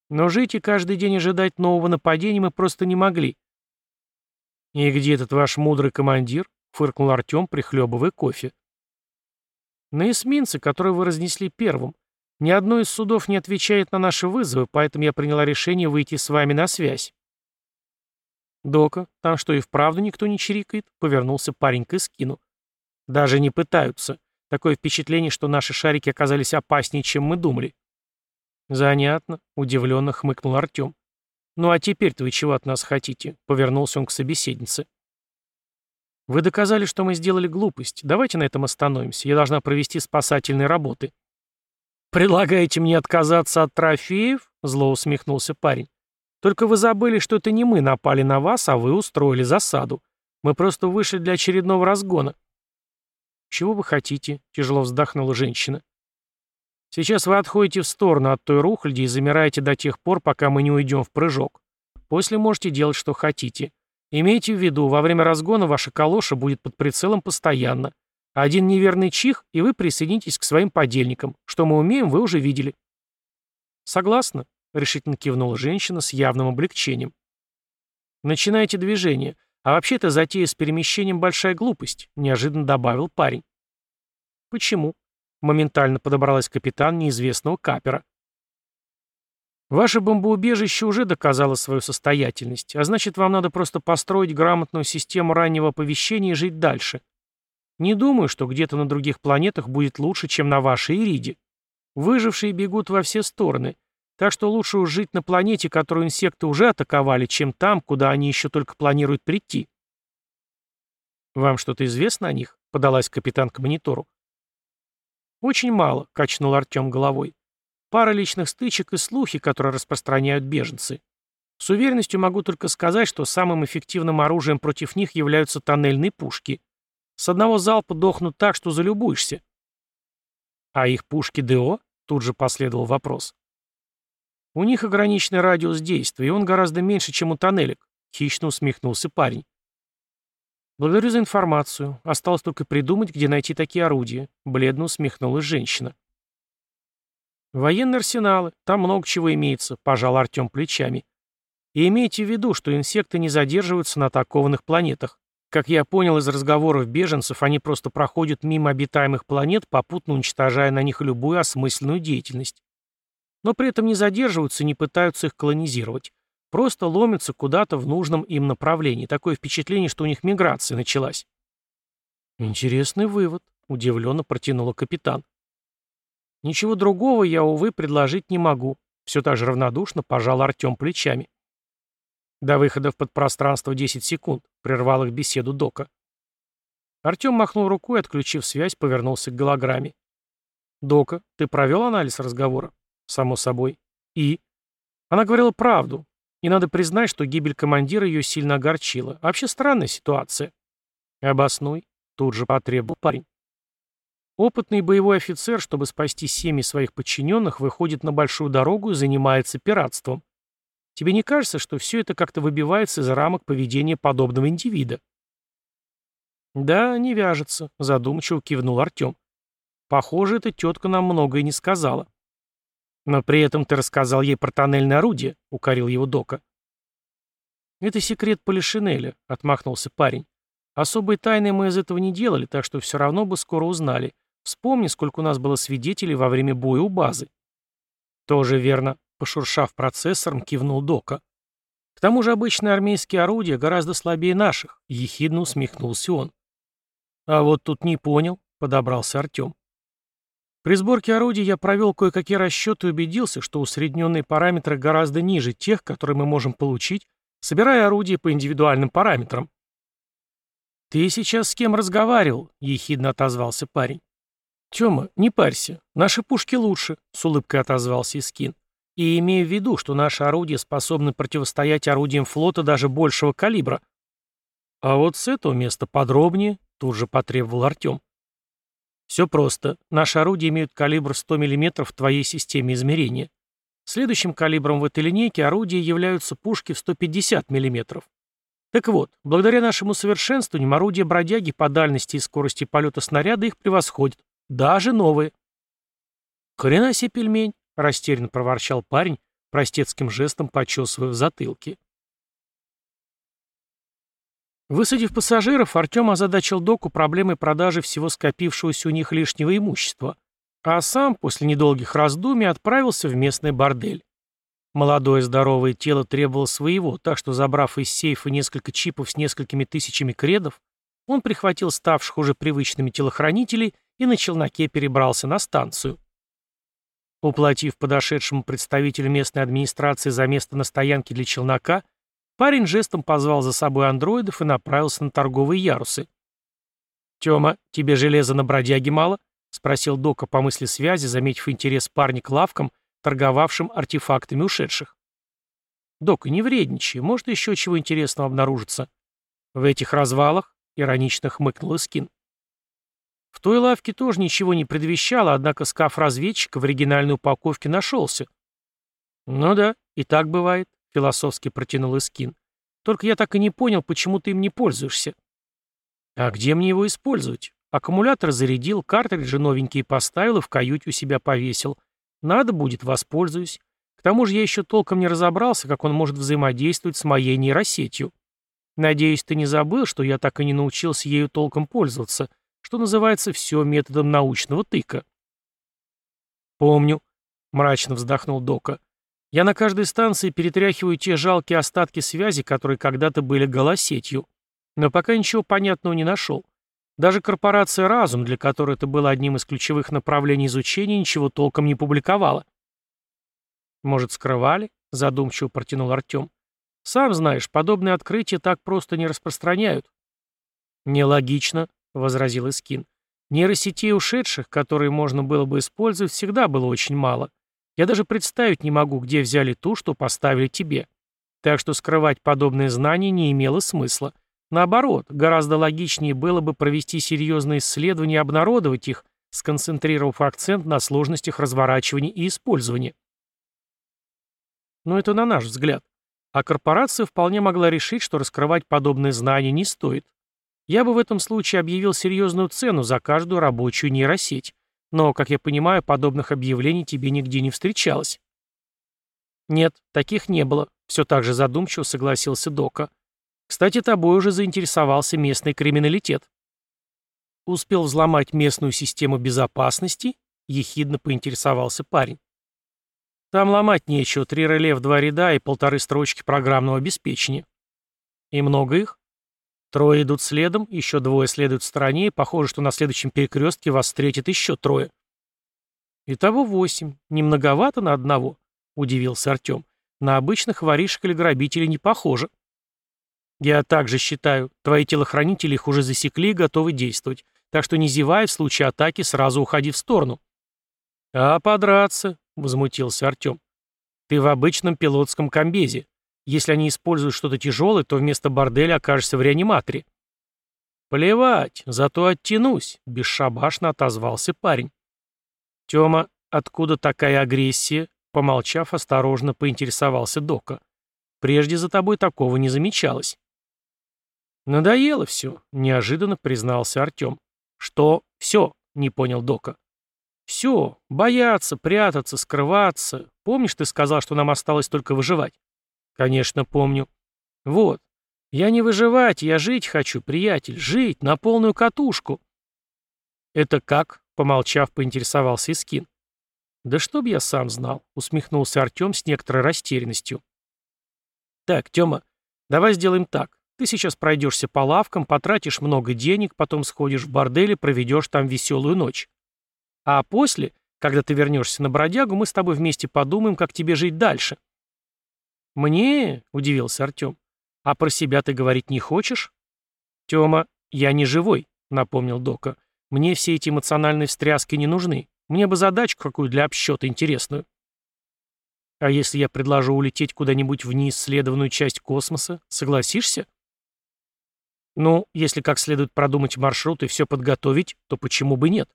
Но жить и каждый день ожидать нового нападения мы просто не могли. «И где этот ваш мудрый командир?» — фыркнул Артем, прихлебывая кофе. «На эсминце, который вы разнесли первым. Ни одно из судов не отвечает на наши вызовы, поэтому я приняла решение выйти с вами на связь». «Дока, там что, и вправду никто не чирикает?» — повернулся парень к Искину. «Даже не пытаются. Такое впечатление, что наши шарики оказались опаснее, чем мы думали». «Занятно», — удивленно хмыкнул Артем. «Ну а теперь-то вы чего от нас хотите?» — повернулся он к собеседнице. «Вы доказали, что мы сделали глупость. Давайте на этом остановимся. Я должна провести спасательные работы». «Предлагаете мне отказаться от трофеев?» — зло усмехнулся парень. «Только вы забыли, что это не мы напали на вас, а вы устроили засаду. Мы просто вышли для очередного разгона». «Чего вы хотите?» — тяжело вздохнула женщина. Сейчас вы отходите в сторону от той рухляди и замираете до тех пор, пока мы не уйдем в прыжок. После можете делать, что хотите. Имейте в виду, во время разгона ваша калоша будет под прицелом постоянно. Один неверный чих, и вы присоединитесь к своим подельникам. Что мы умеем, вы уже видели. Согласна, решительно кивнула женщина с явным облегчением. Начинайте движение. А вообще то затея с перемещением большая глупость, неожиданно добавил парень. Почему? Моментально подобралась капитан неизвестного капера. Ваше бомбоубежище уже доказало свою состоятельность, а значит, вам надо просто построить грамотную систему раннего оповещения и жить дальше. Не думаю, что где-то на других планетах будет лучше, чем на вашей Ириде. Выжившие бегут во все стороны, так что лучше уж жить на планете, которую инсекты уже атаковали, чем там, куда они еще только планируют прийти. «Вам что-то известно о них?» — подалась капитан к монитору. «Очень мало», — качнул Артем головой. «Пара личных стычек и слухи, которые распространяют беженцы. С уверенностью могу только сказать, что самым эффективным оружием против них являются тоннельные пушки. С одного залпа дохнут так, что залюбуешься». «А их пушки ДО?» — тут же последовал вопрос. «У них ограниченный радиус действия, и он гораздо меньше, чем у тоннелек», — хищно усмехнулся парень. «Благодарю за информацию. Осталось только придумать, где найти такие орудия», — бледно усмехнулась женщина. «Военные арсеналы. Там много чего имеется», — пожал Артем плечами. «И имейте в виду, что инсекты не задерживаются на атакованных планетах. Как я понял из разговоров беженцев, они просто проходят мимо обитаемых планет, попутно уничтожая на них любую осмысленную деятельность. Но при этом не задерживаются и не пытаются их колонизировать. Просто ломятся куда-то в нужном им направлении. Такое впечатление, что у них миграция началась. Интересный вывод, удивленно протянула капитан. Ничего другого я, увы, предложить не могу. Все так же равнодушно пожал Артем плечами. До выхода в подпространство 10 секунд, прервал их беседу Дока. Артем махнул рукой, отключив связь, повернулся к голограмме. «Дока, ты провел анализ разговора?» «Само собой». «И?» Она говорила правду. И надо признать, что гибель командира ее сильно огорчила. Вообще странная ситуация. Обоснуй, тут же потребовал парень. Опытный боевой офицер, чтобы спасти семьи своих подчиненных, выходит на большую дорогу и занимается пиратством. Тебе не кажется, что все это как-то выбивается из рамок поведения подобного индивида? Да, не вяжется, задумчиво кивнул Артем. Похоже, эта тетка нам многое не сказала. Но при этом ты рассказал ей про тоннельное орудие, укорил его Дока. Это секрет Полишинеля, отмахнулся парень. Особой тайны мы из этого не делали, так что все равно бы скоро узнали. Вспомни, сколько у нас было свидетелей во время боя у базы. Тоже верно, пошуршав процессором, кивнул Дока. К тому же обычные армейские орудия гораздо слабее наших, ехидно усмехнулся он. А вот тут не понял, подобрался Артем. При сборке орудий я провел кое-какие расчеты и убедился, что усредненные параметры гораздо ниже тех, которые мы можем получить, собирая орудия по индивидуальным параметрам. «Ты сейчас с кем разговаривал?» — ехидно отозвался парень. «Тёма, не парься, наши пушки лучше», — с улыбкой отозвался Искин. «И имею в виду, что наши орудия способны противостоять орудиям флота даже большего калибра». «А вот с этого места подробнее», — тут же потребовал Артём. «Все просто. Наши орудия имеют калибр 100 мм в твоей системе измерения. Следующим калибром в этой линейке орудия являются пушки в 150 мм. Так вот, благодаря нашему совершенствованию орудия бродяги по дальности и скорости полета снаряда их превосходят. Даже новые. «Хрена себе пельмень!» — растерянно проворчал парень, простецким жестом почесывая в затылке. Высадив пассажиров, Артем озадачил доку проблемой продажи всего скопившегося у них лишнего имущества, а сам, после недолгих раздумий, отправился в местный бордель. Молодое здоровое тело требовало своего, так что, забрав из сейфа несколько чипов с несколькими тысячами кредов, он прихватил ставших уже привычными телохранителей и на челноке перебрался на станцию. Уплатив подошедшему представителю местной администрации за место на стоянке для челнока, парень жестом позвал за собой андроидов и направился на торговые ярусы. «Тёма, тебе железа на бродяге мало?» — спросил Дока по мысли связи, заметив интерес парня к лавкам, торговавшим артефактами ушедших. «Док, не вредничай, может, еще чего интересного обнаружится». «В этих развалах?» — иронично хмыкнул Искин. В той лавке тоже ничего не предвещало, однако скаф разведчика в оригинальной упаковке нашелся. «Ну да, и так бывает», — философски протянул Искин. «Только я так и не понял, почему ты им не пользуешься». «А где мне его использовать? Аккумулятор зарядил, картриджи новенькие поставил и в каюте у себя повесил. Надо будет, воспользуюсь. К тому же я еще толком не разобрался, как он может взаимодействовать с моей нейросетью. Надеюсь, ты не забыл, что я так и не научился ею толком пользоваться, что называется все методом научного тыка. «Помню», — мрачно вздохнул Дока. «Я на каждой станции перетряхиваю те жалкие остатки связи, которые когда-то были голосетью, но пока ничего понятного не нашел. Даже корпорация «Разум», для которой это было одним из ключевых направлений изучения, ничего толком не публиковала. «Может, скрывали?» — задумчиво протянул Артем. «Сам знаешь, подобные открытия так просто не распространяют». «Нелогично», — возразил Искин. «Нейросетей ушедших, которые можно было бы использовать, всегда было очень мало. Я даже представить не могу, где взяли ту, что поставили тебе. Так что скрывать подобные знания не имело смысла. Наоборот, гораздо логичнее было бы провести серьезные исследования и обнародовать их, сконцентрировав акцент на сложностях разворачивания и использования. Но это на наш взгляд. А корпорация вполне могла решить, что раскрывать подобные знания не стоит. Я бы в этом случае объявил серьезную цену за каждую рабочую нейросеть. Но, как я понимаю, подобных объявлений тебе нигде не встречалось. Нет, таких не было, все так же задумчиво согласился Дока. Кстати, тобой уже заинтересовался местный криминалитет. Успел взломать местную систему безопасности? Ехидно поинтересовался парень. Там ломать нечего, три реле в два ряда и полторы строчки программного обеспечения. И много их? Трое идут следом, еще двое следуют в стороне, и похоже, что на следующем перекрестке вас встретит еще трое. Итого восемь. Не многовато на одного? Удивился Артем. На обычных воришек или грабителей не похоже. «Я также считаю. Твои телохранители их уже засекли и готовы действовать. Так что не зевай, в случае атаки сразу уходи в сторону». «А подраться?» — возмутился Артем. «Ты в обычном пилотском комбезе. Если они используют что-то тяжелое, то вместо борделя окажешься в реаниматоре. «Плевать, зато оттянусь», — бесшабашно отозвался парень. «Тёма, откуда такая агрессия?» Помолчав, осторожно поинтересовался Дока. «Прежде за тобой такого не замечалось». «Надоело все», — неожиданно признался Артем. «Что все?» — не понял Дока. «Все. Бояться, прятаться, скрываться. Помнишь, ты сказал, что нам осталось только выживать?» «Конечно, помню. Вот. Я не выживать, я жить хочу, приятель. Жить на полную катушку». «Это как?» — помолчав, поинтересовался Искин. «Да чтоб я сам знал», — усмехнулся Артем с некоторой растерянностью. «Так, Тёма, давай сделаем так. Ты сейчас пройдешься по лавкам, потратишь много денег, потом сходишь в бордель и проведешь там веселую ночь. А после, когда ты вернешься на бродягу, мы с тобой вместе подумаем, как тебе жить дальше». «Мне?» — удивился Артем. «А про себя ты говорить не хочешь?» «Тема, я не живой», — напомнил Дока. «Мне все эти эмоциональные встряски не нужны. Мне бы задачку какую для обсчета интересную». «А если я предложу улететь куда-нибудь в неисследованную часть космоса, согласишься?» Ну, если как следует продумать маршрут и все подготовить, то почему бы нет?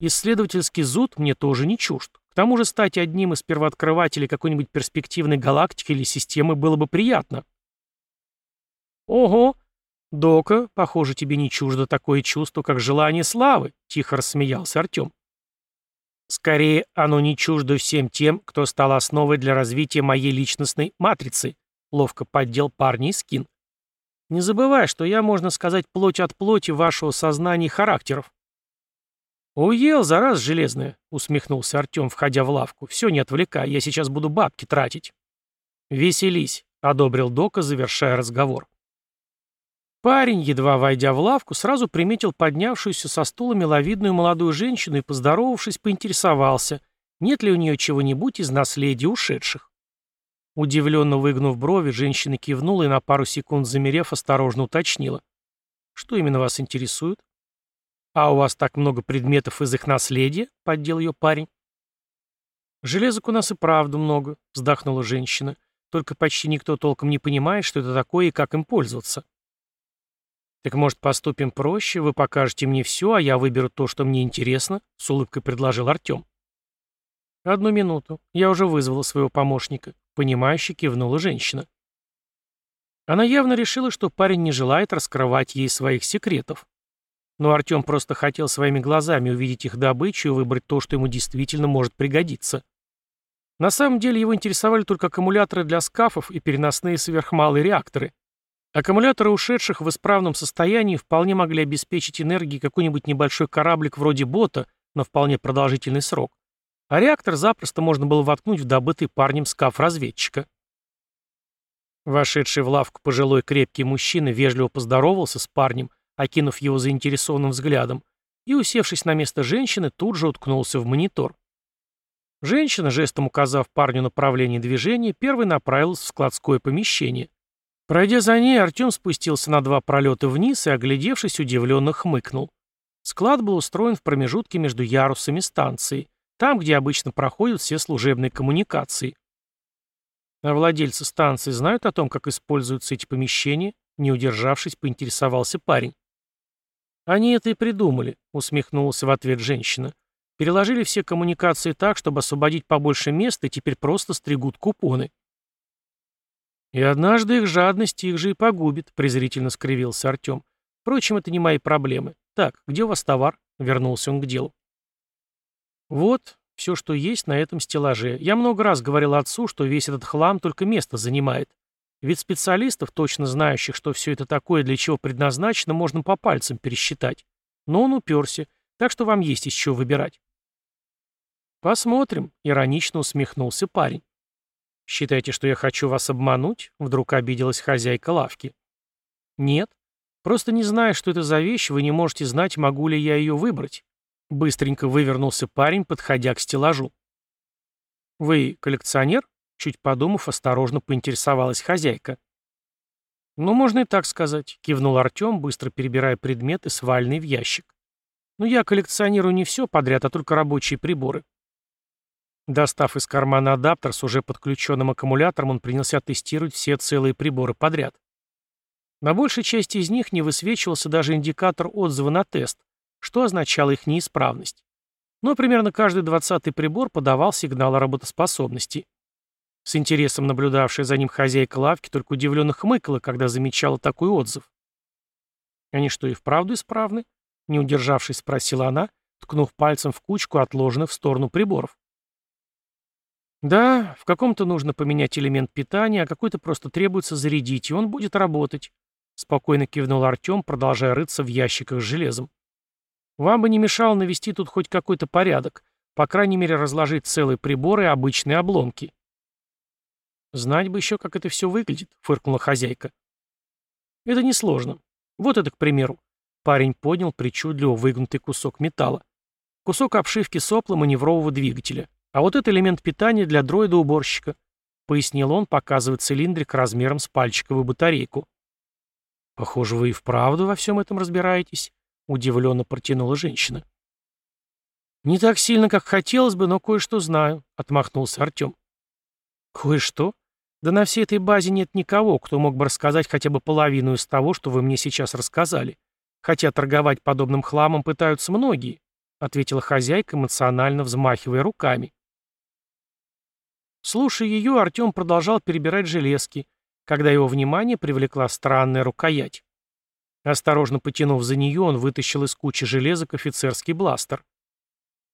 Исследовательский зуд мне тоже не чужд. К тому же стать одним из первооткрывателей какой-нибудь перспективной галактики или системы было бы приятно. Ого! Дока, похоже, тебе не чуждо такое чувство, как желание славы, тихо рассмеялся Артем. Скорее, оно не чуждо всем тем, кто стал основой для развития моей личностной матрицы, ловко поддел парня и скин. Не забывай, что я, можно сказать, плоть от плоти вашего сознания и характеров. «Уел, зараз железная», — усмехнулся Артем, входя в лавку. «Все, не отвлекай, я сейчас буду бабки тратить». «Веселись», — одобрил Дока, завершая разговор. Парень, едва войдя в лавку, сразу приметил поднявшуюся со стула миловидную молодую женщину и, поздоровавшись, поинтересовался, нет ли у нее чего-нибудь из наследия ушедших. Удивленно выгнув брови, женщина кивнула и на пару секунд замерев, осторожно уточнила. «Что именно вас интересует?» «А у вас так много предметов из их наследия?» — поддел ее парень. «Железок у нас и правда много», — вздохнула женщина. «Только почти никто толком не понимает, что это такое и как им пользоваться». «Так, может, поступим проще? Вы покажете мне все, а я выберу то, что мне интересно?» — с улыбкой предложил Артем. «Одну минуту. Я уже вызвала своего помощника», — понимающе кивнула женщина. Она явно решила, что парень не желает раскрывать ей своих секретов. Но Артем просто хотел своими глазами увидеть их добычу и выбрать то, что ему действительно может пригодиться. На самом деле его интересовали только аккумуляторы для скафов и переносные сверхмалые реакторы. Аккумуляторы ушедших в исправном состоянии вполне могли обеспечить энергией какой-нибудь небольшой кораблик вроде бота на вполне продолжительный срок. А реактор запросто можно было воткнуть в добытый парнем скаф разведчика. Вошедший в лавку пожилой крепкий мужчина вежливо поздоровался с парнем, окинув его заинтересованным взглядом, и, усевшись на место женщины, тут же уткнулся в монитор. Женщина, жестом указав парню направление движения, первой направилась в складское помещение. Пройдя за ней, Артем спустился на два пролета вниз и, оглядевшись, удивленно хмыкнул. Склад был устроен в промежутке между ярусами станции, там, где обычно проходят все служебные коммуникации. А владельцы станции знают о том, как используются эти помещения? Не удержавшись, поинтересовался парень. «Они это и придумали», — усмехнулась в ответ женщина. «Переложили все коммуникации так, чтобы освободить побольше места, и теперь просто стригут купоны». «И однажды их жадность их же и погубит», — презрительно скривился Артем. «Впрочем, это не мои проблемы. Так, где у вас товар?» — вернулся он к делу. Вот, все, что есть на этом стеллаже. Я много раз говорил отцу, что весь этот хлам только место занимает. Ведь специалистов, точно знающих, что все это такое, для чего предназначено, можно по пальцам пересчитать. Но он уперся, так что вам есть из чего выбирать. «Посмотрим», — иронично усмехнулся парень. «Считаете, что я хочу вас обмануть?» — вдруг обиделась хозяйка лавки. «Нет. Просто не зная, что это за вещь, вы не можете знать, могу ли я ее выбрать. Быстренько вывернулся парень, подходя к стеллажу. «Вы коллекционер?» Чуть подумав, осторожно поинтересовалась хозяйка. «Ну, можно и так сказать», — кивнул Артем, быстро перебирая предметы, свальный в ящик. «Ну, я коллекционирую не все подряд, а только рабочие приборы». Достав из кармана адаптер с уже подключенным аккумулятором, он принялся тестировать все целые приборы подряд. На большей части из них не высвечивался даже индикатор отзыва на тест, что означало их неисправность. Но примерно каждый двадцатый прибор подавал сигнал о работоспособности. С интересом наблюдавшая за ним хозяйка лавки только удивленно хмыкала, когда замечала такой отзыв. «Они что, и вправду исправны?» — не удержавшись, спросила она, ткнув пальцем в кучку отложенных в сторону приборов. Да, в каком-то нужно поменять элемент питания, а какой-то просто требуется зарядить, и он будет работать. Спокойно кивнул Артем, продолжая рыться в ящиках с железом. Вам бы не мешало навести тут хоть какой-то порядок, по крайней мере разложить целые приборы и обычные обломки. Знать бы еще, как это все выглядит, фыркнула хозяйка. Это несложно. Вот это, к примеру. Парень поднял причудливо выгнутый кусок металла. Кусок обшивки сопла маневрового двигателя. А вот это элемент питания для дроида-уборщика, пояснил он, показывая цилиндрик размером с пальчиковую батарейку. Похоже, вы и вправду во всем этом разбираетесь, удивленно протянула женщина. Не так сильно, как хотелось бы, но кое-что знаю, отмахнулся Артем. Кое-что? Да на всей этой базе нет никого, кто мог бы рассказать хотя бы половину из того, что вы мне сейчас рассказали. Хотя торговать подобным хламом пытаются многие, ответила хозяйка, эмоционально взмахивая руками. Слушая ее, Артем продолжал перебирать железки, когда его внимание привлекла странная рукоять. Осторожно потянув за нее, он вытащил из кучи железок офицерский бластер.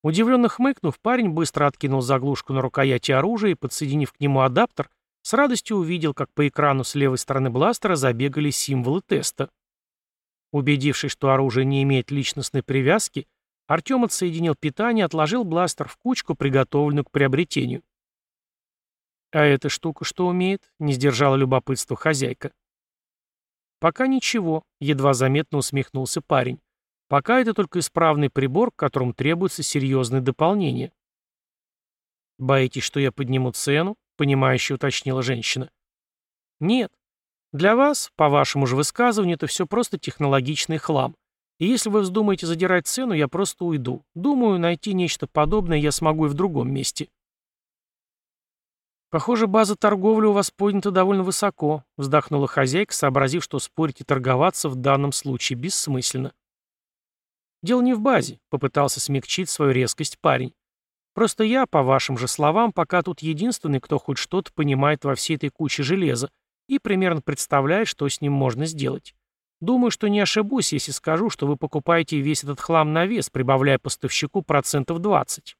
Удивленно хмыкнув, парень быстро откинул заглушку на рукояти оружия и, подсоединив к нему адаптер, с радостью увидел, как по экрану с левой стороны бластера забегали символы теста. Убедившись, что оружие не имеет личностной привязки, Артем отсоединил питание и отложил бластер в кучку, приготовленную к приобретению. «А эта штука что умеет?» — не сдержала любопытство хозяйка. «Пока ничего», — едва заметно усмехнулся парень. «Пока это только исправный прибор, к которому требуется серьезное дополнение». «Боитесь, что я подниму цену?» — понимающе уточнила женщина. «Нет. Для вас, по вашему же высказыванию, это все просто технологичный хлам. И если вы вздумаете задирать цену, я просто уйду. Думаю, найти нечто подобное я смогу и в другом месте». «Похоже, база торговли у вас поднята довольно высоко», вздохнула хозяйка, сообразив, что спорить и торговаться в данном случае бессмысленно. «Дело не в базе», — попытался смягчить свою резкость парень. «Просто я, по вашим же словам, пока тут единственный, кто хоть что-то понимает во всей этой куче железа и примерно представляет, что с ним можно сделать. Думаю, что не ошибусь, если скажу, что вы покупаете весь этот хлам на вес, прибавляя поставщику процентов 20.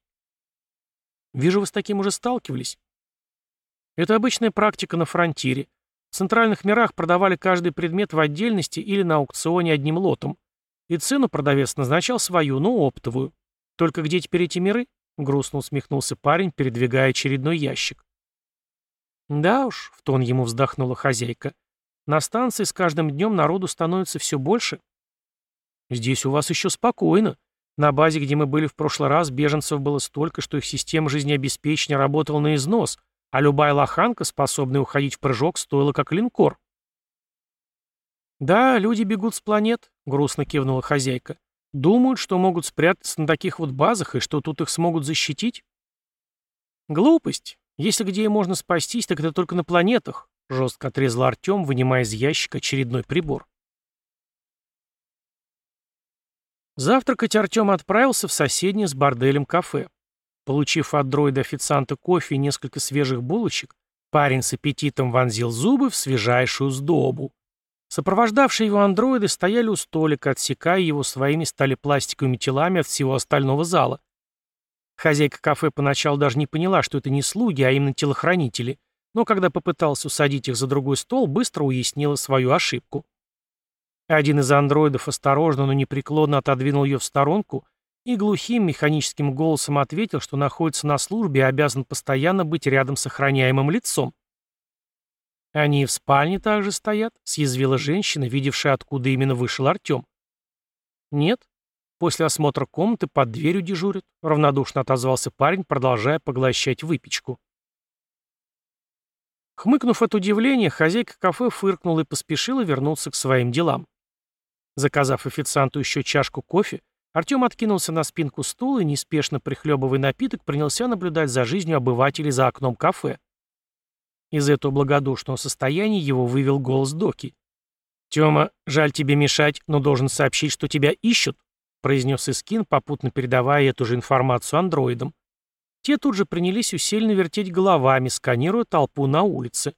Вижу, вы с таким уже сталкивались». Это обычная практика на фронтире. В центральных мирах продавали каждый предмет в отдельности или на аукционе одним лотом. И цену продавец назначал свою, но оптовую. Только где теперь эти миры? Грустно усмехнулся парень, передвигая очередной ящик. Да уж, в тон ему вздохнула хозяйка. На станции с каждым днем народу становится все больше. Здесь у вас еще спокойно. На базе, где мы были в прошлый раз, беженцев было столько, что их система жизнеобеспечения работала на износ — а любая лоханка, способная уходить в прыжок, стоила как линкор. «Да, люди бегут с планет», — грустно кивнула хозяйка. «Думают, что могут спрятаться на таких вот базах и что тут их смогут защитить?» «Глупость. Если где и можно спастись, так это только на планетах», — жестко отрезал Артем, вынимая из ящика очередной прибор. Завтракать Артем отправился в соседнее с борделем кафе. Получив от дроида-официанта кофе и несколько свежих булочек, парень с аппетитом вонзил зубы в свежайшую сдобу. Сопровождавшие его андроиды стояли у столика, отсекая его своими сталепластиковыми телами от всего остального зала. Хозяйка кафе поначалу даже не поняла, что это не слуги, а именно телохранители, но когда попытался усадить их за другой стол, быстро уяснила свою ошибку. Один из андроидов осторожно, но непреклонно отодвинул ее в сторонку и глухим механическим голосом ответил, что находится на службе и обязан постоянно быть рядом с охраняемым лицом. «Они и в спальне также стоят», — съязвила женщина, видевшая, откуда именно вышел Артем. «Нет. После осмотра комнаты под дверью дежурят», — равнодушно отозвался парень, продолжая поглощать выпечку. Хмыкнув от удивления, хозяйка кафе фыркнула и поспешила вернуться к своим делам. Заказав официанту еще чашку кофе, Артем откинулся на спинку стула и, неспешно прихлебывая напиток, принялся наблюдать за жизнью обывателей за окном кафе. Из этого благодушного состояния его вывел голос Доки. «Тёма, жаль тебе мешать, но должен сообщить, что тебя ищут», произнес Искин, попутно передавая эту же информацию андроидам. Те тут же принялись усиленно вертеть головами, сканируя толпу на улице.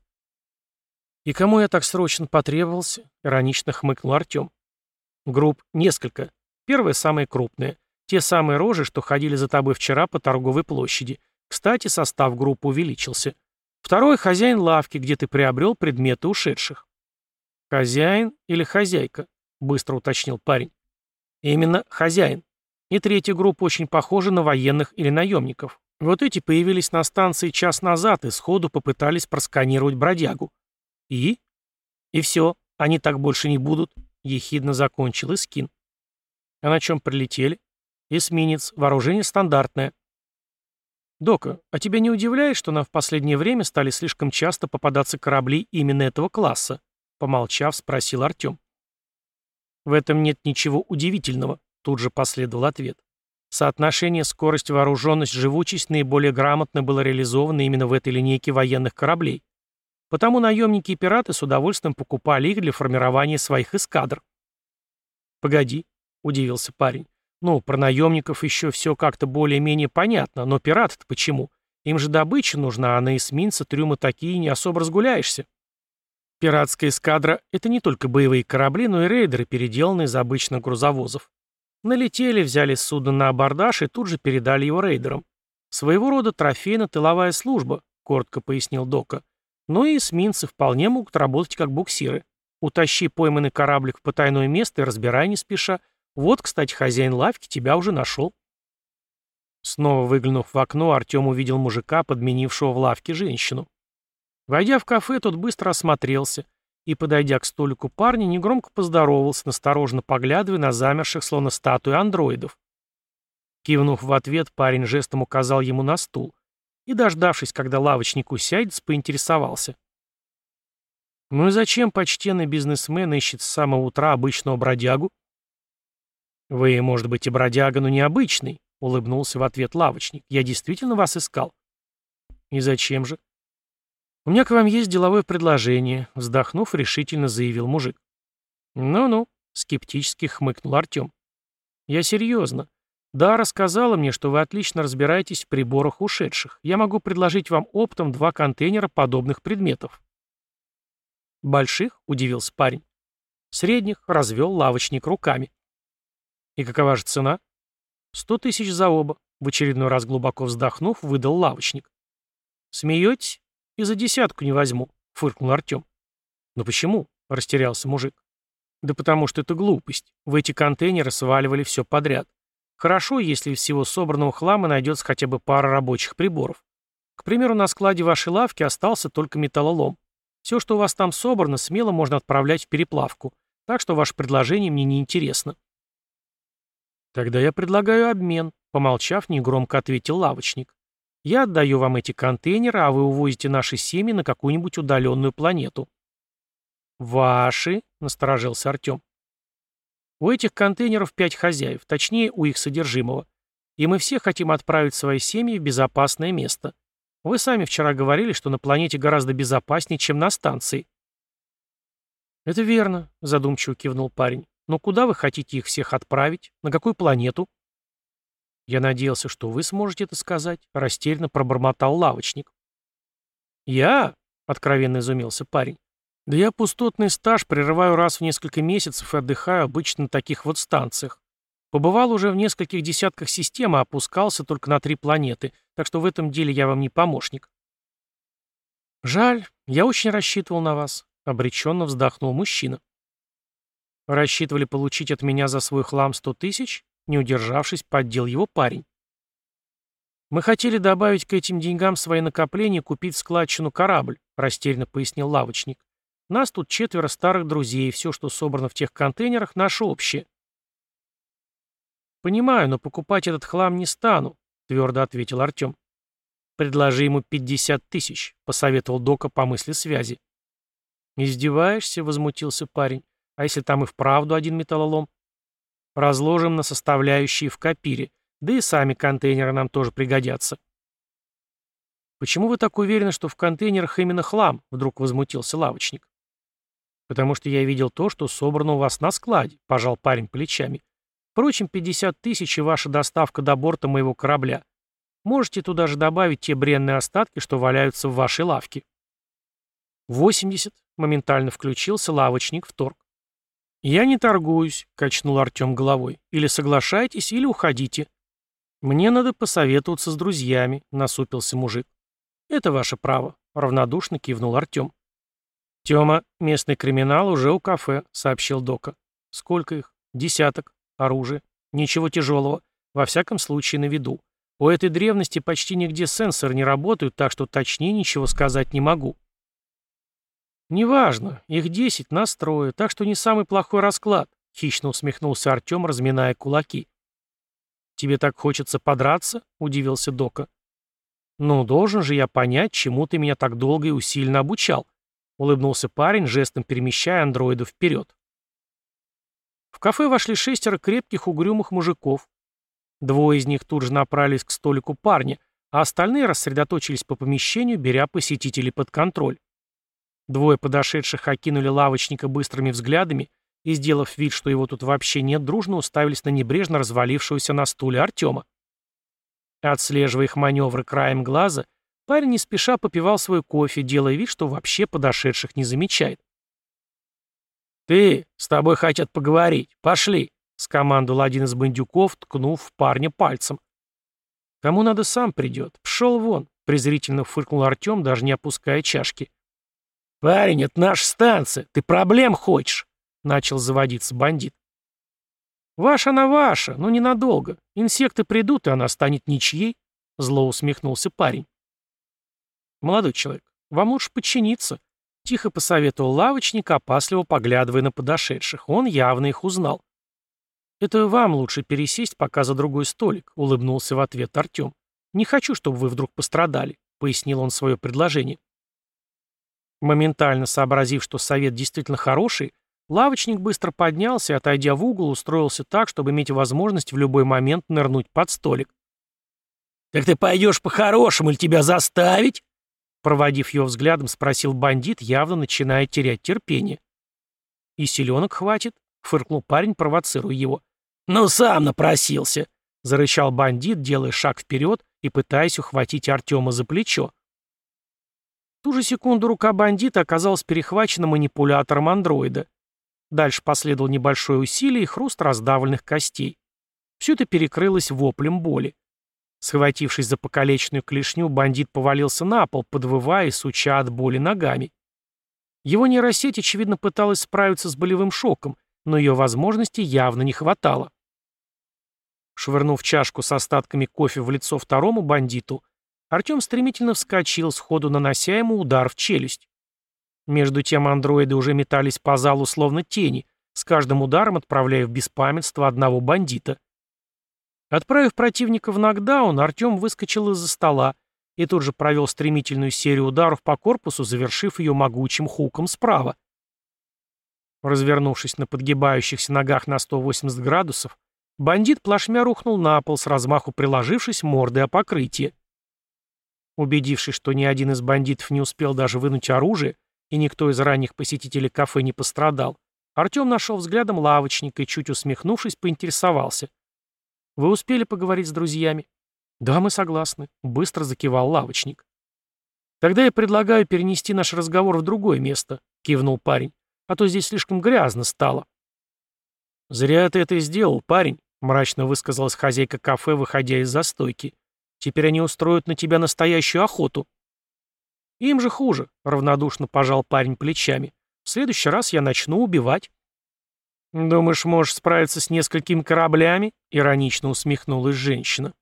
«И кому я так срочно потребовался?» — иронично хмыкнул Артем. «Групп несколько. Первая самая крупная. Те самые рожи, что ходили за тобой вчера по торговой площади. Кстати, состав группы увеличился. Второй — хозяин лавки, где ты приобрел предметы ушедших. «Хозяин или хозяйка?» — быстро уточнил парень. «Именно хозяин. И третья группа очень похожа на военных или наемников. Вот эти появились на станции час назад и сходу попытались просканировать бродягу. И? И все, они так больше не будут», — ехидно закончил Искин. «А на чем прилетели?» «Эсминец, вооружение стандартное». «Дока, а тебя не удивляет, что нам в последнее время стали слишком часто попадаться корабли именно этого класса?» Помолчав, спросил Артем. «В этом нет ничего удивительного», — тут же последовал ответ. Соотношение скорость, вооруженность, живучесть наиболее грамотно было реализовано именно в этой линейке военных кораблей. Потому наемники и пираты с удовольствием покупали их для формирования своих эскадр. «Погоди», — удивился парень. Ну, про наемников еще все как-то более-менее понятно, но пираты-то почему? Им же добыча нужна, а на эсминца трюмы такие не особо разгуляешься. Пиратская эскадра — это не только боевые корабли, но и рейдеры, переделанные из обычных грузовозов. Налетели, взяли судно на абордаж и тут же передали его рейдерам. Своего рода трофейно-тыловая служба, коротко пояснил Дока. Но и эсминцы вполне могут работать как буксиры. Утащи пойманный кораблик в потайное место и разбирай не спеша — вот, кстати, хозяин лавки тебя уже нашел. Снова выглянув в окно, Артем увидел мужика, подменившего в лавке женщину. Войдя в кафе, тот быстро осмотрелся и, подойдя к столику парня, негромко поздоровался, настороженно поглядывая на замерших, словно статуи андроидов. Кивнув в ответ, парень жестом указал ему на стул и, дождавшись, когда лавочник усядется, поинтересовался. «Ну и зачем почтенный бизнесмен ищет с самого утра обычного бродягу?» «Вы, может быть, и бродяга, но необычный», — улыбнулся в ответ лавочник. «Я действительно вас искал». «И зачем же?» «У меня к вам есть деловое предложение», — вздохнув, решительно заявил мужик. «Ну-ну», — скептически хмыкнул Артем. «Я серьезно. Да, рассказала мне, что вы отлично разбираетесь в приборах ушедших. Я могу предложить вам оптом два контейнера подобных предметов». «Больших?» — удивился парень. «Средних», — развел лавочник руками. «И какова же цена?» «Сто тысяч за оба», — в очередной раз глубоко вздохнув, выдал лавочник. «Смеетесь? И за десятку не возьму», — фыркнул Артем. «Но почему?» — растерялся мужик. «Да потому что это глупость. В эти контейнеры сваливали все подряд. Хорошо, если из всего собранного хлама найдется хотя бы пара рабочих приборов. К примеру, на складе вашей лавки остался только металлолом. Все, что у вас там собрано, смело можно отправлять в переплавку. Так что ваше предложение мне не интересно. «Тогда я предлагаю обмен», — помолчав, негромко ответил лавочник. «Я отдаю вам эти контейнеры, а вы увозите наши семьи на какую-нибудь удаленную планету». «Ваши?» — насторожился Артем. «У этих контейнеров пять хозяев, точнее, у их содержимого. И мы все хотим отправить свои семьи в безопасное место. Вы сами вчера говорили, что на планете гораздо безопаснее, чем на станции». «Это верно», — задумчиво кивнул парень. Но куда вы хотите их всех отправить? На какую планету? Я надеялся, что вы сможете это сказать, растерянно пробормотал лавочник. Я? Откровенно изумился парень. Да я пустотный стаж прерываю раз в несколько месяцев и отдыхаю обычно на таких вот станциях. Побывал уже в нескольких десятках систем, а опускался только на три планеты, так что в этом деле я вам не помощник. Жаль, я очень рассчитывал на вас, обреченно вздохнул мужчина. Рассчитывали получить от меня за свой хлам сто тысяч? Не удержавшись, поддел его парень. Мы хотели добавить к этим деньгам свои накопления купить складчину корабль, растерянно пояснил лавочник. Нас тут четверо старых друзей, и все, что собрано в тех контейнерах, наше общее. «Понимаю, но покупать этот хлам не стану», — твердо ответил Артем. «Предложи ему пятьдесят тысяч», — посоветовал Дока по мысли связи. «Издеваешься?» — возмутился парень. А если там и вправду один металлолом? Разложим на составляющие в копире. Да и сами контейнеры нам тоже пригодятся. «Почему вы так уверены, что в контейнерах именно хлам?» — вдруг возмутился лавочник. «Потому что я видел то, что собрано у вас на складе», — пожал парень плечами. «Впрочем, 50 тысяч и ваша доставка до борта моего корабля. Можете туда же добавить те бренные остатки, что валяются в вашей лавке». «80», — моментально включился лавочник в торг. «Я не торгуюсь», — качнул Артем головой. «Или соглашайтесь, или уходите». «Мне надо посоветоваться с друзьями», — насупился мужик. «Это ваше право», — равнодушно кивнул Артем. «Тема, местный криминал уже у кафе», — сообщил Дока. «Сколько их? Десяток. Оружие. Ничего тяжелого. Во всяком случае, на виду. У этой древности почти нигде сенсоры не работают, так что точнее ничего сказать не могу». «Неважно. Их десять настрою, так что не самый плохой расклад», — хищно усмехнулся Артем, разминая кулаки. «Тебе так хочется подраться?» — удивился Дока. «Ну, должен же я понять, чему ты меня так долго и усиленно обучал», — улыбнулся парень, жестом перемещая андроида вперед. В кафе вошли шестеро крепких угрюмых мужиков. Двое из них тут же направились к столику парня, а остальные рассредоточились по помещению, беря посетителей под контроль. Двое подошедших окинули лавочника быстрыми взглядами и, сделав вид, что его тут вообще нет, дружно уставились на небрежно развалившегося на стуле Артема. Отслеживая их маневры краем глаза, парень не спеша попивал свой кофе, делая вид, что вообще подошедших не замечает. «Ты, с тобой хотят поговорить. Пошли!» — скомандовал один из бандюков, ткнув парня пальцем. «Кому надо, сам придет. Пшел вон!» — презрительно фыркнул Артем, даже не опуская чашки. «Парень, это наша станция. Ты проблем хочешь?» — начал заводиться бандит. «Ваша она ваша, но ненадолго. Инсекты придут, и она станет ничьей», — зло усмехнулся парень. «Молодой человек, вам лучше подчиниться», — тихо посоветовал лавочник, опасливо поглядывая на подошедших. Он явно их узнал. «Это вам лучше пересесть пока за другой столик», — улыбнулся в ответ Артем. «Не хочу, чтобы вы вдруг пострадали», — пояснил он свое предложение. Моментально сообразив, что совет действительно хороший, лавочник быстро поднялся и, отойдя в угол, устроился так, чтобы иметь возможность в любой момент нырнуть под столик. «Так ты пойдешь по-хорошему или тебя заставить?» Проводив его взглядом, спросил бандит, явно начиная терять терпение. «И селенок хватит?» — фыркнул парень, провоцируя его. «Ну, сам напросился!» — зарычал бандит, делая шаг вперед и пытаясь ухватить Артема за плечо ту же секунду рука бандита оказалась перехвачена манипулятором андроида. Дальше последовал небольшое усилие и хруст раздавленных костей. Все это перекрылось воплем боли. Схватившись за покалеченную клешню, бандит повалился на пол, подвывая и суча от боли ногами. Его нейросеть, очевидно, пыталась справиться с болевым шоком, но ее возможностей явно не хватало. Швырнув чашку с остатками кофе в лицо второму бандиту, Артем стремительно вскочил, сходу нанося ему удар в челюсть. Между тем андроиды уже метались по залу словно тени, с каждым ударом отправляя в беспамятство одного бандита. Отправив противника в нокдаун, Артем выскочил из-за стола и тут же провел стремительную серию ударов по корпусу, завершив ее могучим хуком справа. Развернувшись на подгибающихся ногах на 180 градусов, бандит плашмя рухнул на пол, с размаху приложившись мордой о покрытие. Убедившись, что ни один из бандитов не успел даже вынуть оружие, и никто из ранних посетителей кафе не пострадал, Артем нашел взглядом лавочника и, чуть усмехнувшись, поинтересовался. «Вы успели поговорить с друзьями?» «Да, мы согласны», — быстро закивал лавочник. «Тогда я предлагаю перенести наш разговор в другое место», — кивнул парень, «а то здесь слишком грязно стало». «Зря ты это сделал, парень», — мрачно высказалась хозяйка кафе, выходя из застойки. Теперь они устроят на тебя настоящую охоту». «Им же хуже», — равнодушно пожал парень плечами. «В следующий раз я начну убивать». «Думаешь, можешь справиться с несколькими кораблями?» — иронично усмехнулась женщина.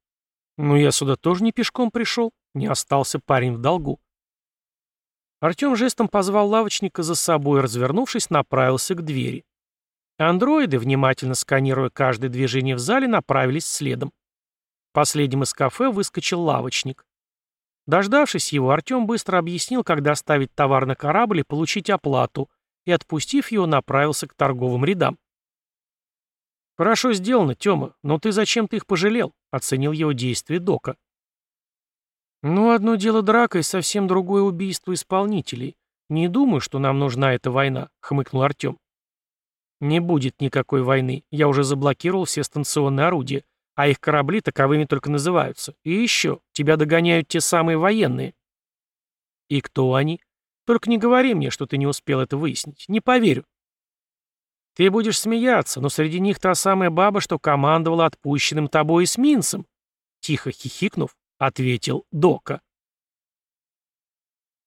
«Ну, я сюда тоже не пешком пришел», — не остался парень в долгу. Артем жестом позвал лавочника за собой развернувшись, направился к двери. Андроиды, внимательно сканируя каждое движение в зале, направились следом. Последним из кафе выскочил лавочник. Дождавшись его, Артем быстро объяснил, как доставить товар на корабль и получить оплату, и, отпустив его, направился к торговым рядам. Хорошо сделано, Тёма, но ты зачем-то их пожалел, оценил его действие Дока. Ну, одно дело драка и совсем другое убийство исполнителей. Не думаю, что нам нужна эта война, хмыкнул Артём. Не будет никакой войны. Я уже заблокировал все станционные орудия, а их корабли таковыми только называются. И еще, тебя догоняют те самые военные. И кто они? Только не говори мне, что ты не успел это выяснить. Не поверю. Ты будешь смеяться, но среди них та самая баба, что командовала отпущенным тобой эсминцем. Тихо хихикнув, ответил Дока.